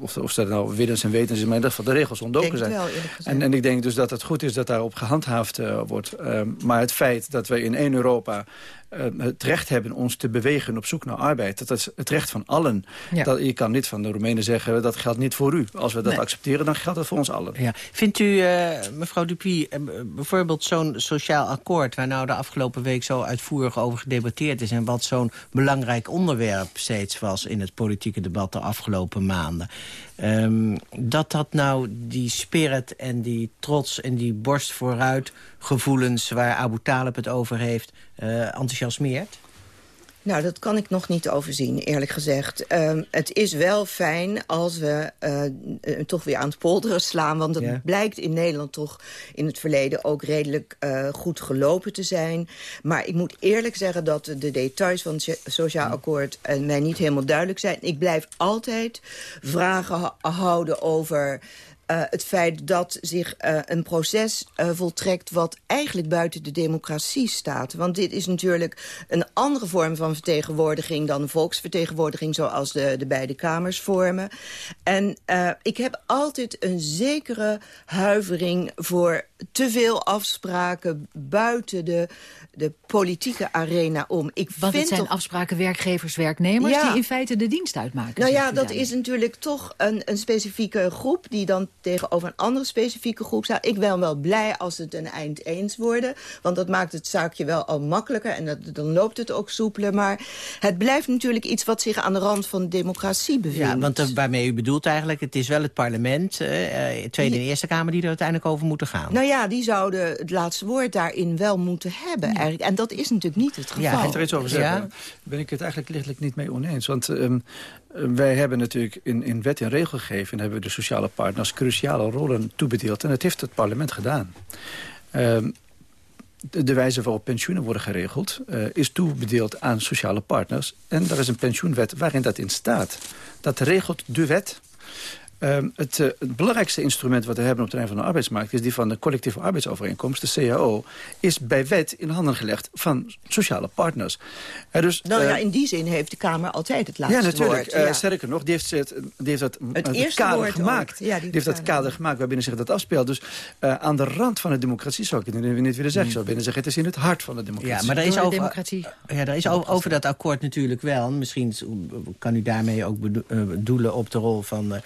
of, of dat nou willens en wetens is, maar in ieder geval de regels ontdoken zijn. wel, en, en ik denk dus dat het goed is dat daarop gehandhaafd eh, wordt. Ehm, maar het feit dat we in één Europa... eh, het recht hebben ons te bewegen op zoek naar arbeid. Dat is het recht van allen. Ja. Dat, je kan niet van de Roemenen zeggen, dat geldt niet voor u. Als we dat Nee. accepteren, dan geldt dat voor ons allen. Ja. Vindt u, eh, mevrouw Dupuy, eh, bijvoorbeeld zo'n sociaal akkoord... waar nou de afgelopen week zo uitvoerig over gedebatteerd is... en wat zo'n belangrijk onderwerp steeds was... in het politieke debat de afgelopen maanden... ehm, dat dat nou die spirit en die trots en die borst vooruit gevoelens... waar Abu Talib het over heeft, eh, enthousiasmeert? Nou, dat kan ik nog niet overzien, eerlijk gezegd. Ehm, het is wel fijn als we eh, eh, toch weer aan het polderen slaan... want het Ja. blijkt in Nederland toch in het verleden ook redelijk eh, goed gelopen te zijn. Maar ik moet eerlijk zeggen dat de details van het so- sociaal akkoord... mij niet helemaal duidelijk zijn. Ik blijf altijd vragen houden over... eh, het feit dat zich eh, een proces eh, voltrekt... wat eigenlijk buiten de democratie staat. Want dit is natuurlijk een andere vorm van vertegenwoordiging... dan volksvertegenwoordiging zoals de, de beide kamers vormen. En ik heb altijd een zekere huivering voor te veel afspraken... buiten de, de politieke arena om. Ik Want het vind zijn toch- afspraken werkgevers, werknemers... Ja. die in feite de dienst uitmaken. nou ja, dat is natuurlijk toch een, een specifieke groep... die dan tegenover een andere specifieke groep staat. Ik ben wel blij als het een eind eens worden. Want dat maakt het zaakje wel al makkelijker. En dat, dan loopt het ook soepeler. Maar het blijft natuurlijk iets wat zich aan de rand van de democratie bevindt. Ja, want eh, waarmee u bedoelt eigenlijk... het is wel het parlement, eh, eh, Tweede en Eerste Kamer... die er uiteindelijk over moeten gaan. Nou ja, die zouden het laatste woord daarin wel moeten hebben. Eigenlijk. En dat is natuurlijk niet het geval. Mag ik er iets over zeggen? Ja. Ben ik het eigenlijk lichtelijk niet mee oneens. Want ehm, eh, wij hebben natuurlijk in, in wet en regelgeving... hebben we de sociale partners cruciale rollen toebedeeld. En dat heeft het parlement gedaan. Ehm, de, de wijze waarop pensioenen worden geregeld... eh, is toebedeeld aan sociale partners. En er is een pensioenwet waarin dat in staat. Dat regelt de wet... Ehm, het, eh, het belangrijkste instrument wat we hebben op het terrein van de arbeidsmarkt... is die van de collectieve arbeidsovereenkomst, de CAO... is bij wet in handen gelegd van sociale partners. Eh, dus, Nou ja, eh, in die zin heeft de Kamer altijd het laatste ja, natuurlijk. woord. Eh, ja. sterker nog, die heeft, het, die heeft dat, Het kader woord gemaakt. Ja, die die heeft dat kader. gemaakt waarbinnen zich dat afspeelt. Dus eh, aan de rand van de democratie zou ik het niet willen zeggen. Ik zou binnen zeggen, het is in het hart van de democratie. Ja, maar er is, over, ja, er is over, over dat akkoord natuurlijk wel. en Misschien kan u daarmee ook bedo- eh, doelen op de rol van, eh,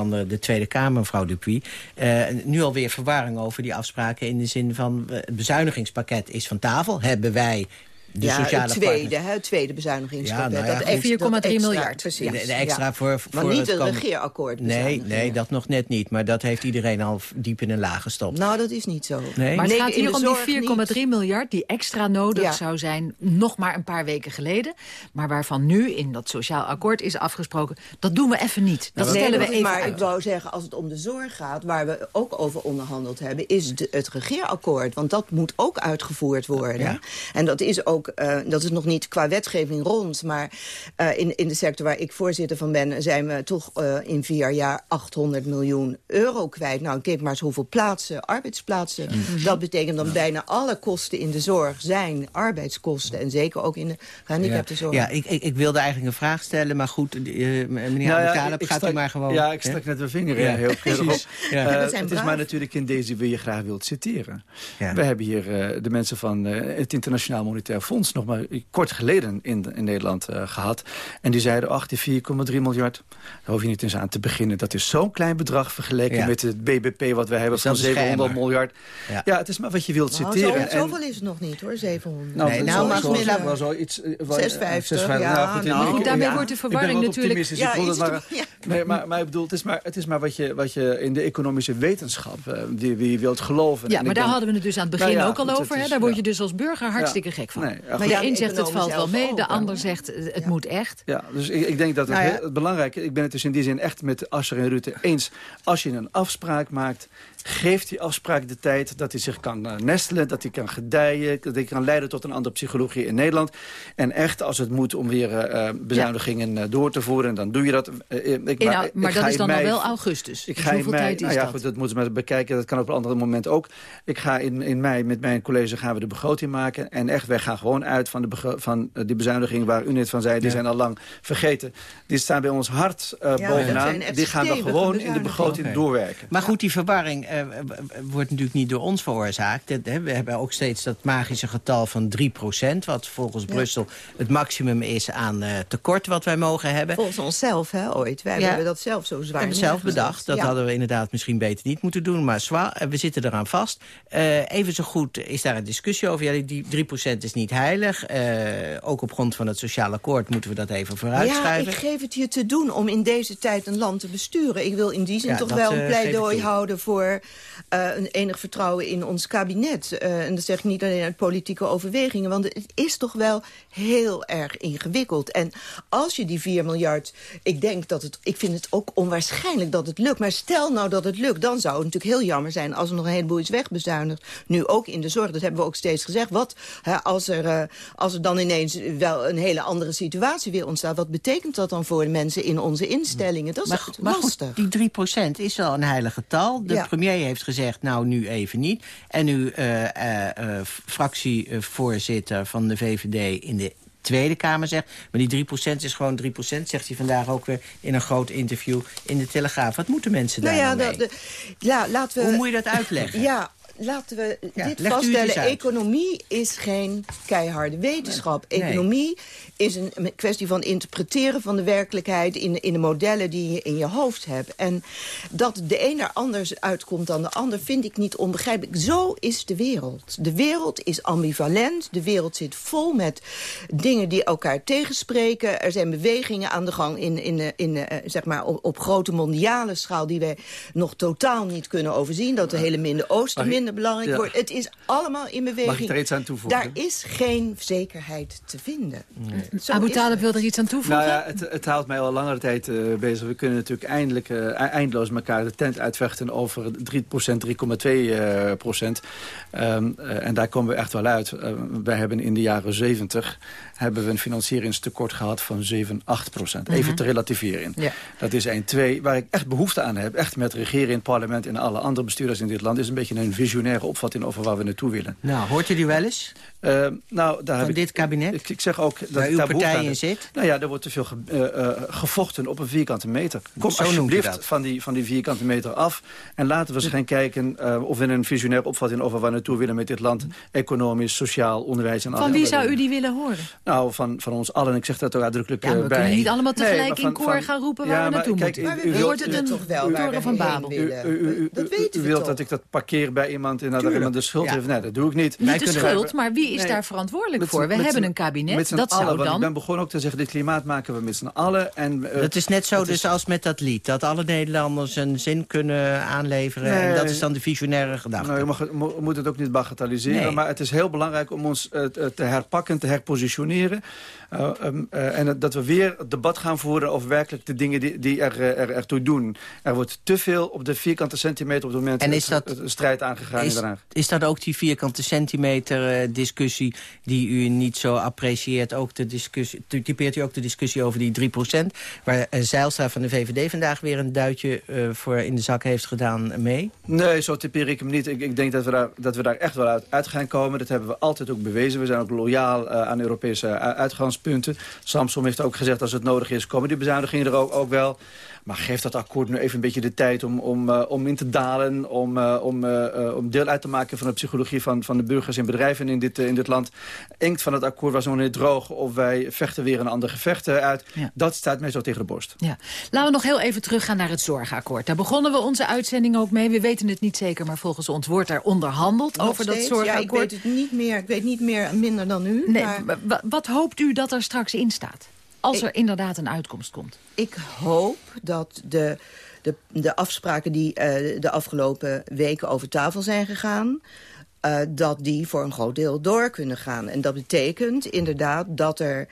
van de Tweede Kamer, mevrouw Dupuy. Eh, nu alweer verwarring over die afspraken in de zin van... eh, het bezuinigingspakket is van tafel. Hebben wij De ja, sociale het tweede, partners. hè, het tweede bezuinigingspakket. Ja, nou ja, dat goed. extra- dat 4,3 extra- miljard. Precies. De, de extra ja. voor, voor Maar niet het regeerakkoord Nee, nee, dat nog net niet. Maar dat heeft iedereen al diep in een laag gestopt. Nou, dat is niet zo. Nee? Maar het Nee, gaat hier om die 4,3 miljard die extra nodig Ja. zou zijn... nog maar een paar weken geleden. Maar waarvan nu in dat sociaal akkoord is afgesproken... dat doen we even niet. Dat Nee, stellen we even maar uit. ik wou zeggen, als het om de zorg gaat... waar we ook over onderhandeld hebben... is de- het regeerakkoord. Want dat moet ook uitgevoerd worden. En dat is ook, eh, dat is nog niet qua wetgeving rond... maar eh, in, in de sector waar ik voorzitter van ben... zijn we toch eh, in vier jaar 800 miljoen euro kwijt. Nou, kijk maar eens hoeveel plaatsen, arbeidsplaatsen... dat betekent dan bijna alle kosten in de zorg zijn arbeidskosten. En zeker ook in de gehandicaptenzorg. Ja, ik, ik, ik wilde eigenlijk een vraag stellen, maar goed, eh, meneer Nou ja, gaat stak- u maar gewoon... Ja, ik hè? stak net mijn vinger Ja, in, heel. Ja. het is maar natuurlijk in deze wil je graag wilt citeren. Ja. We hebben hier eh, de mensen van eh, het Internationaal Monetair Fonds... nog maar kort geleden in, in Nederland eh, gehad. En die zeiden, ach, die 4,3 miljard... daar hoef je niet eens aan te beginnen. Dat is zo'n klein bedrag vergeleken Ja. met het BBP... wat wij hebben Dus van is 700 schijnbaar. miljard. Ja. Ja. het is maar wat je wilt Nou, citeren. zo, En- zoveel is het nog niet, hoor, 700. Nou, Nee, zo- nou, maar zo- zo- wel zoiets, eh, wel- 650, 650, ja, nou, goed, nou. ik- daarmee ja, wordt de ik ben verwarring natuurlijk- Ja, ik iets maar, nee, maar, maar ik bedoel, het is maar, het is maar wat, je, wat je in de economische wetenschap... eh, die, wie je wilt geloven. Ja, En maar daar denk- hadden we het dus aan het begin Nou ja, ook al over. Is- Daar word je dus als burger hartstikke gek van. Nee, ja, maar de een zegt het valt wel mee, ook, de ander zegt het moet echt. Ja, dus ik, ik denk dat het, Nou heel- het belangrijke... Ik ben het dus in die zin echt met Asscher en Rutte eens. Als je een afspraak maakt, geeft die afspraak de tijd... dat hij zich kan eh, nestelen, dat hij kan gedijen... dat hij kan leiden tot een andere psychologie in Nederland. En echt, als het moet om weer eh, eh, bezuinigingen door te voeren... dan doe je dat. Ik, In maar dat is dan al wel augustus. Ik Dus ga in hoeveel mei, tijd is nou ja, dat? goed, dat moeten ze maar bekijken. Dat kan op een ander moment ook. Ik ga in, in mei met mijn college gaan we de begroting maken. En echt, wij gaan gewoon uit van, de van die bezuiniging waar u net van zei. Die zijn al lang vergeten. Die staan bij ons hard bovenaan. Die gaan we gewoon in de bezuinigingen. begroting doorwerken. Maar goed, die verwarring eh, wordt natuurlijk niet door ons veroorzaakt. We hebben ook steeds dat magische getal van 3% wat volgens Brussel het maximum is aan eh, tekort wat wij mogen hebben. Volgens onszelf, hè, ooit. Wij Ja. hebben dat zelf zo We zwaar hebben zelf bedacht. Dat Ja. hadden we inderdaad misschien beter niet moeten doen. Maar eh, we zitten eraan vast. Even zo goed is daar een discussie over. Ja, die 3% is niet heilig. Ook op grond van het sociaal akkoord moeten we dat even Ja, vooruitschrijven. ik geef het je te doen om in deze tijd een land te besturen. Ik wil in die zin Ja, toch dat, wel een pleidooi houden voor eh, een enig vertrouwen in ons kabinet. Eh, en dat zeg ik niet alleen uit politieke overwegingen, want het is toch wel heel erg ingewikkeld. En als je die 4 miljard, ik denk dat het, ik vind het ook onwaarschijnlijk dat het lukt. Maar stel nou dat het lukt, dan zou het natuurlijk heel jammer zijn als er nog een heleboel is wegbezuinigd. Nu ook in de zorg, dat hebben we ook steeds gezegd. Wat hè, als, er, eh, als er dan ineens wel een hele andere situatie weer ontstaat, wat betekent dat dan voor de mensen in onze instellingen? Dat is Maar, maar goed, lastig. die 3% is wel een heilig getal. De Ja. premier heeft gezegd, nou nu even niet. En uw eh, eh, eh, fractievoorzitter van de VVD in de Tweede Kamer zegt... maar die 3% is gewoon 3%, zegt hij vandaag ook weer... in een groot interview in de Telegraaf. Wat moeten mensen daar Nou ja, nou mee? dat- de- ja, laten we... Hoe moet je dat uitleggen? Ja, laten we Ja, dit vaststellen. Economie is geen keiharde wetenschap. Nee. Economie is een kwestie van interpreteren van de werkelijkheid... in, in de modellen die je in je hoofd hebt. En dat de een er anders uitkomt dan de ander... vind ik niet onbegrijpelijk. Zo is de wereld. De wereld is ambivalent. De wereld zit vol met dingen die elkaar tegenspreken. Er zijn bewegingen aan de gang in, in, in, eh, zeg maar op, op grote mondiale schaal... die wij nog totaal niet kunnen overzien. Dat de hele Midden-Oosten ik- minder belangrijk Ja. wordt. Het is allemaal in beweging. Mag ik er iets aan toevoegen? Daar is geen zekerheid te vinden. Abu Talib wil er iets aan toevoegen. Nou ja, het, het houdt mij al langere tijd eh, bezig. We kunnen natuurlijk eindelijk eh, e- eindeloos elkaar de tent uitvechten over 3% 3,2 eh, procent. Ehm, eh, en daar komen we echt wel uit. Eh, wij hebben in de jaren 70 hebben we een financieringstekort gehad van 7, 8 procent. Even Mhm. te relativeren. Ja. Dat is 1. 2. Waar ik echt behoefte aan heb, echt met regeren in het parlement en alle andere bestuurders in dit land, is een beetje een visionaire opvatting over waar we naartoe willen. Nou, hoort u die wel eens? Eh, nou, daar Van heb dit ik, kabinet? Ik, ik zeg ook dat Waar ik uw daar partij in zit? Nou ja, er wordt te veel ge- eh, eh, gevochten op een vierkante meter. Kom Zo alsjeblieft dat. van die, van die vierkante meter af. En laten we eens gaan kijken eh, of we een visionair opvatting over waar we naartoe willen met dit land. Economisch, sociaal, onderwijs en alle Van wie zou u die willen horen? Nou, van, van ons allen. Ik zeg dat ook uitdrukkelijk Ja, maar we bij. kunnen niet allemaal Nee, tegelijk in koor van- gaan roepen Ja, waar we naartoe kijk, moeten. u- Maar we u wilt- het een toch wel toren we van Babel. willen. U, we wilt dat ik dat parkeer bij iemand iemand, inderdaad, iemand de schuld heeft. Nee, dat doe ik niet. Niet de schuld, maar wie is daar verantwoordelijk voor? We hebben een kabinet, dat allen, zou dan... Ik ben begonnen ook te zeggen, dit klimaat maken we met z'n allen. En, uh, dat is net zo dus als met dat lied. Dat alle Nederlanders een zin kunnen aanleveren. Nee, en dat is dan de visionaire gedachte. Nou, je mag, moet het ook niet bagatelliseren. Nee. Maar het is heel belangrijk om ons uh, te herpakken, te herpositioneren. Uh, um, en dat we weer debat gaan voeren over werkelijk de dingen die, die er, er, ertoe doen. Er wordt te veel op de vierkante centimeter op het moment en is dat, het, het strijd aangegaan is, in Is dat ook die vierkante centimeter discussie die u niet zo apprecieert? Ook de discussie, typeert u ook de discussie over die 3%, waar Zeilstra van de VVD vandaag weer een duitje voor in de zak heeft gedaan mee? Nee, zo typeer ik hem niet. Ik, ik denk dat we, daar, dat we daar echt wel uit, uit gaan komen. Dat hebben we altijd ook bewezen. We zijn ook loyaal aan Europese uitgangspunten. Samsom heeft ook gezegd als het nodig is, komen die bezuinigingen er ook, ook wel. Maar geef dat akkoord nu even een beetje de tijd om, om, uh, om in te dalen... Om, uh, om, uh, om deel uit te maken van de psychologie van, van de burgers en bedrijven in dit, in dit land. Inkt van het akkoord was nog niet droog... of wij vechten weer een ander gevecht uit. Ja. Dat staat mij zo tegen de borst. Ja. Laten we nog heel even teruggaan naar het zorgakkoord. Daar begonnen we onze uitzending ook mee. We weten het niet zeker, maar volgens ons wordt er onderhandeld nog over steeds? dat zorgakkoord. Ja, ik weet het niet meer. Ik weet niet meer minder dan u. Nee, maar... Wat hoopt u dat er straks in staat? Als ik, er inderdaad een uitkomst komt. Ik hoop dat de, de, de afspraken die uh, de afgelopen weken over tafel zijn gegaan... Uh, dat die voor een groot deel door kunnen gaan. En dat betekent inderdaad dat er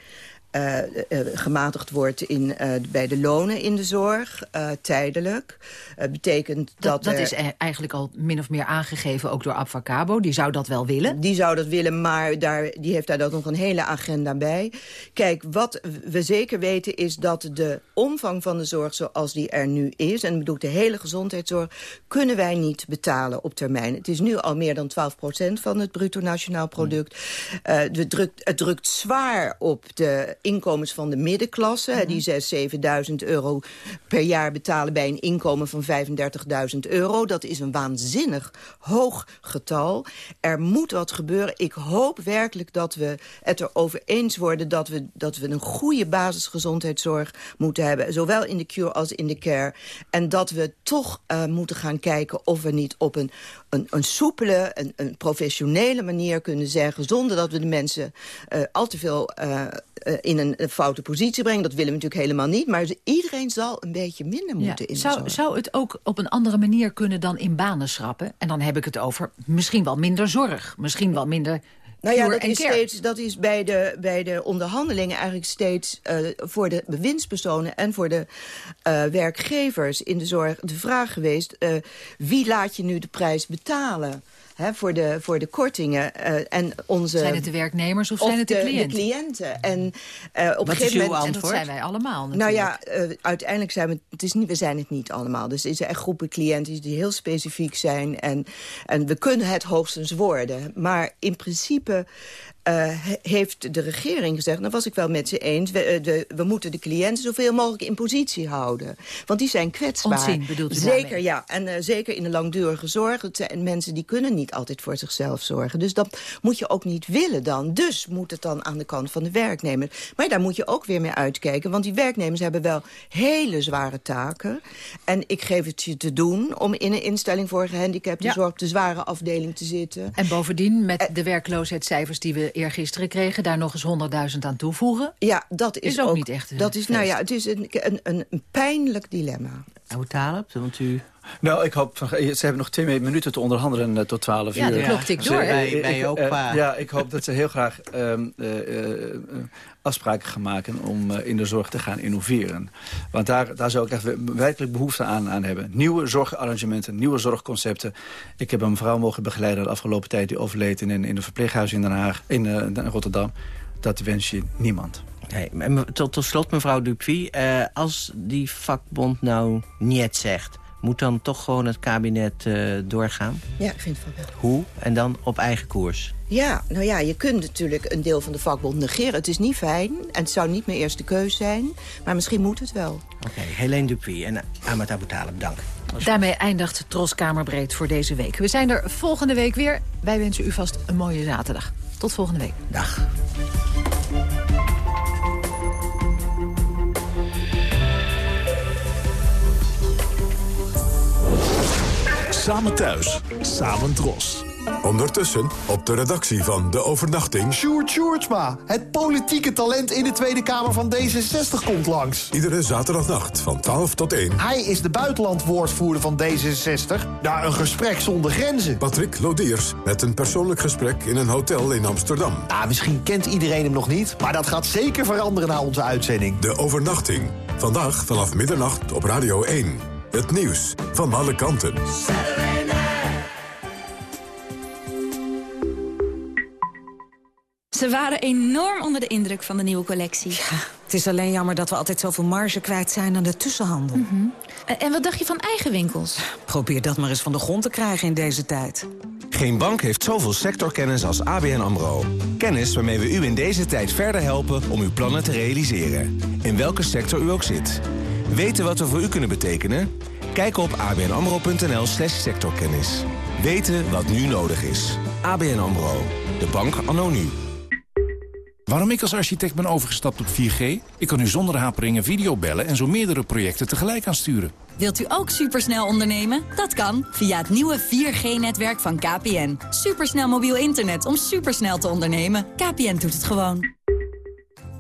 uh, uh, gematigd wordt in, uh, bij de lonen in de zorg, tijdelijk. betekent dat... Dat, dat is eigenlijk al min of meer aangegeven, ook door Abfacabo. Die zou dat wel willen? Die zou dat willen, maar daar, die heeft daar dan nog een hele agenda bij. Kijk, wat we zeker weten is dat de omvang van de zorg zoals die er nu is... en bedoel de hele gezondheidszorg, kunnen wij niet betalen op termijn. Het is nu al meer dan 12% van het bruto nationaal product. het, drukt, het drukt zwaar op de inkomens van de middenklasse... Mm -hmm. die 6.000, 7.000 euro per jaar betalen bij een inkomen van 35.000 euro. Dat is een waanzinnig hoog getal. Er moet wat gebeuren. Ik hoop werkelijk dat we het erover eens worden... dat we, dat we een goede basisgezondheidszorg moeten hebben. Zowel in de cure als in de care. En dat we toch uh, moeten gaan kijken of we niet op een, een, een soepele, een, een professionele manier kunnen zeggen... zonder dat we de mensen uh, al te veel uh, in een, een, foute positie brengen. Dat willen we natuurlijk helemaal niet. Maar iedereen zal een beetje minder moeten ja. in zou, zou het ook op een andere manier kunnen dan in banen schrappen? En dan heb ik het over misschien wel minder zorg. Misschien wel minder nou ja, dat is, steeds, dat is bij de, bij de onderhandelingen eigenlijk steeds uh, voor de bewindspersonen en voor de uh, werkgevers in de zorg de vraag geweest... Uh, wie laat je nu de prijs betalen? Hè, voor, de, voor de kortingen. Uh, en onze, zijn het de werknemers of, of zijn het de, de cliënten? De cliënten. En, uh, op Wat een gegeven moment, en dat zijn wij allemaal natuurlijk. Nou ja, uh, uiteindelijk zijn we, het is niet, we zijn het niet allemaal. Dus er zijn echt groepen cliënten die heel specifiek zijn. En, en we kunnen het hoogstens worden. Maar in principe uh, heeft de regering gezegd... nou was ik wel met ze eens... We, de, we moeten de cliënten zoveel mogelijk in positie houden. Want die zijn kwetsbaar. Ontzien bedoelt u Zeker, daarmee. ja. En uh, zeker in de langdurige zorg. Het zijn mensen die kunnen niet altijd voor zichzelf zorgen. Dus dat moet je ook niet willen dan. Dus moet het dan aan de kant van de werknemer. Maar daar moet je ook weer mee uitkijken. Want die werknemers hebben wel hele zware taken. En ik geef het je te doen om in een instelling voor gehandicapten... Ja. zorg op de zware afdeling te zitten. En bovendien, met de werkloosheidscijfers die we eergisteren kregen... daar nog eens 100.000 aan toevoegen. Ja, dat is, is ook, ook, niet echt dat is, Nou ja, het is een, een, een, een pijnlijk dilemma. Hoe Taleb, want u... Nou, ik hoop, ze hebben nog twee minuten te onderhandelen uh, tot 12 ja, uur. Ja, de klok tikt door. Bij, bij ook uh, ja, ik hoop dat ze heel graag um, uh, afspraken gaan maken om in de zorg te gaan innoveren. Want daar, daar zou ik echt werkelijk behoefte aan, aan hebben. Nieuwe zorgarrangementen, nieuwe zorgconcepten. Ik heb een vrouw mogen begeleiden de afgelopen tijd... die overleed in, in een verpleeghuis in Den Haag, in, in Rotterdam. Dat wens je niemand. Hey, tot, tot slot, mevrouw Dupuy. Uh, als die vakbond nou niet zegt... moet dan toch gewoon het kabinet uh, doorgaan? Ja, ik vind het wel. Hoe? En dan op eigen koers? Ja, nou ja, je kunt natuurlijk een deel van de vakbond negeren. Het is niet fijn en het zou niet mijn eerste keus zijn. Maar misschien moet het wel. Oké, okay, Helene Dupuy en Amat Abu Talib, dank. Daarmee eindigt Tros Kamerbreed voor deze week. We zijn er volgende week weer. Wij wensen u vast een mooie zaterdag. Tot volgende week. Dag. Samen thuis, samen dros. Ondertussen op de redactie van De Overnachting... Sjoerd Sjoerdsma, het politieke talent in de Tweede Kamer van D66 komt langs. Iedere zaterdagnacht van 12 tot 1. Hij is de buitenlandwoordvoerder van D66. Naar een gesprek zonder grenzen. Patrick Lodiers met een persoonlijk gesprek in een hotel in Amsterdam. Ah, misschien kent iedereen hem nog niet, maar dat gaat zeker veranderen na onze uitzending. De Overnachting. Vandaag vanaf middernacht op Radio 1. Het nieuws van alle kanten. Ze waren enorm onder de indruk van de nieuwe collectie. Ja, het is alleen jammer dat we altijd zoveel marge kwijt zijn aan de tussenhandel. Mhm. En wat dacht je van eigen winkels? Probeer dat maar eens van de grond te krijgen in deze tijd. Geen bank heeft zoveel sectorkennis als ABN AMRO. Kennis waarmee we u in deze tijd verder helpen om uw plannen te realiseren. In welke sector u ook zit. Weten wat we voor u kunnen betekenen? Kijk op abnamro.nl slash sectorkennis. Weten wat nu nodig is. ABN AMRO. De bank anno nu. Waarom ik als architect ben overgestapt op 4G? Ik kan u zonder haperingen videobellen en zo meerdere projecten tegelijk aansturen. Wilt u ook supersnel ondernemen? Dat kan via het nieuwe 4G-netwerk van KPN. Supersnel mobiel internet om supersnel te ondernemen. KPN doet het gewoon.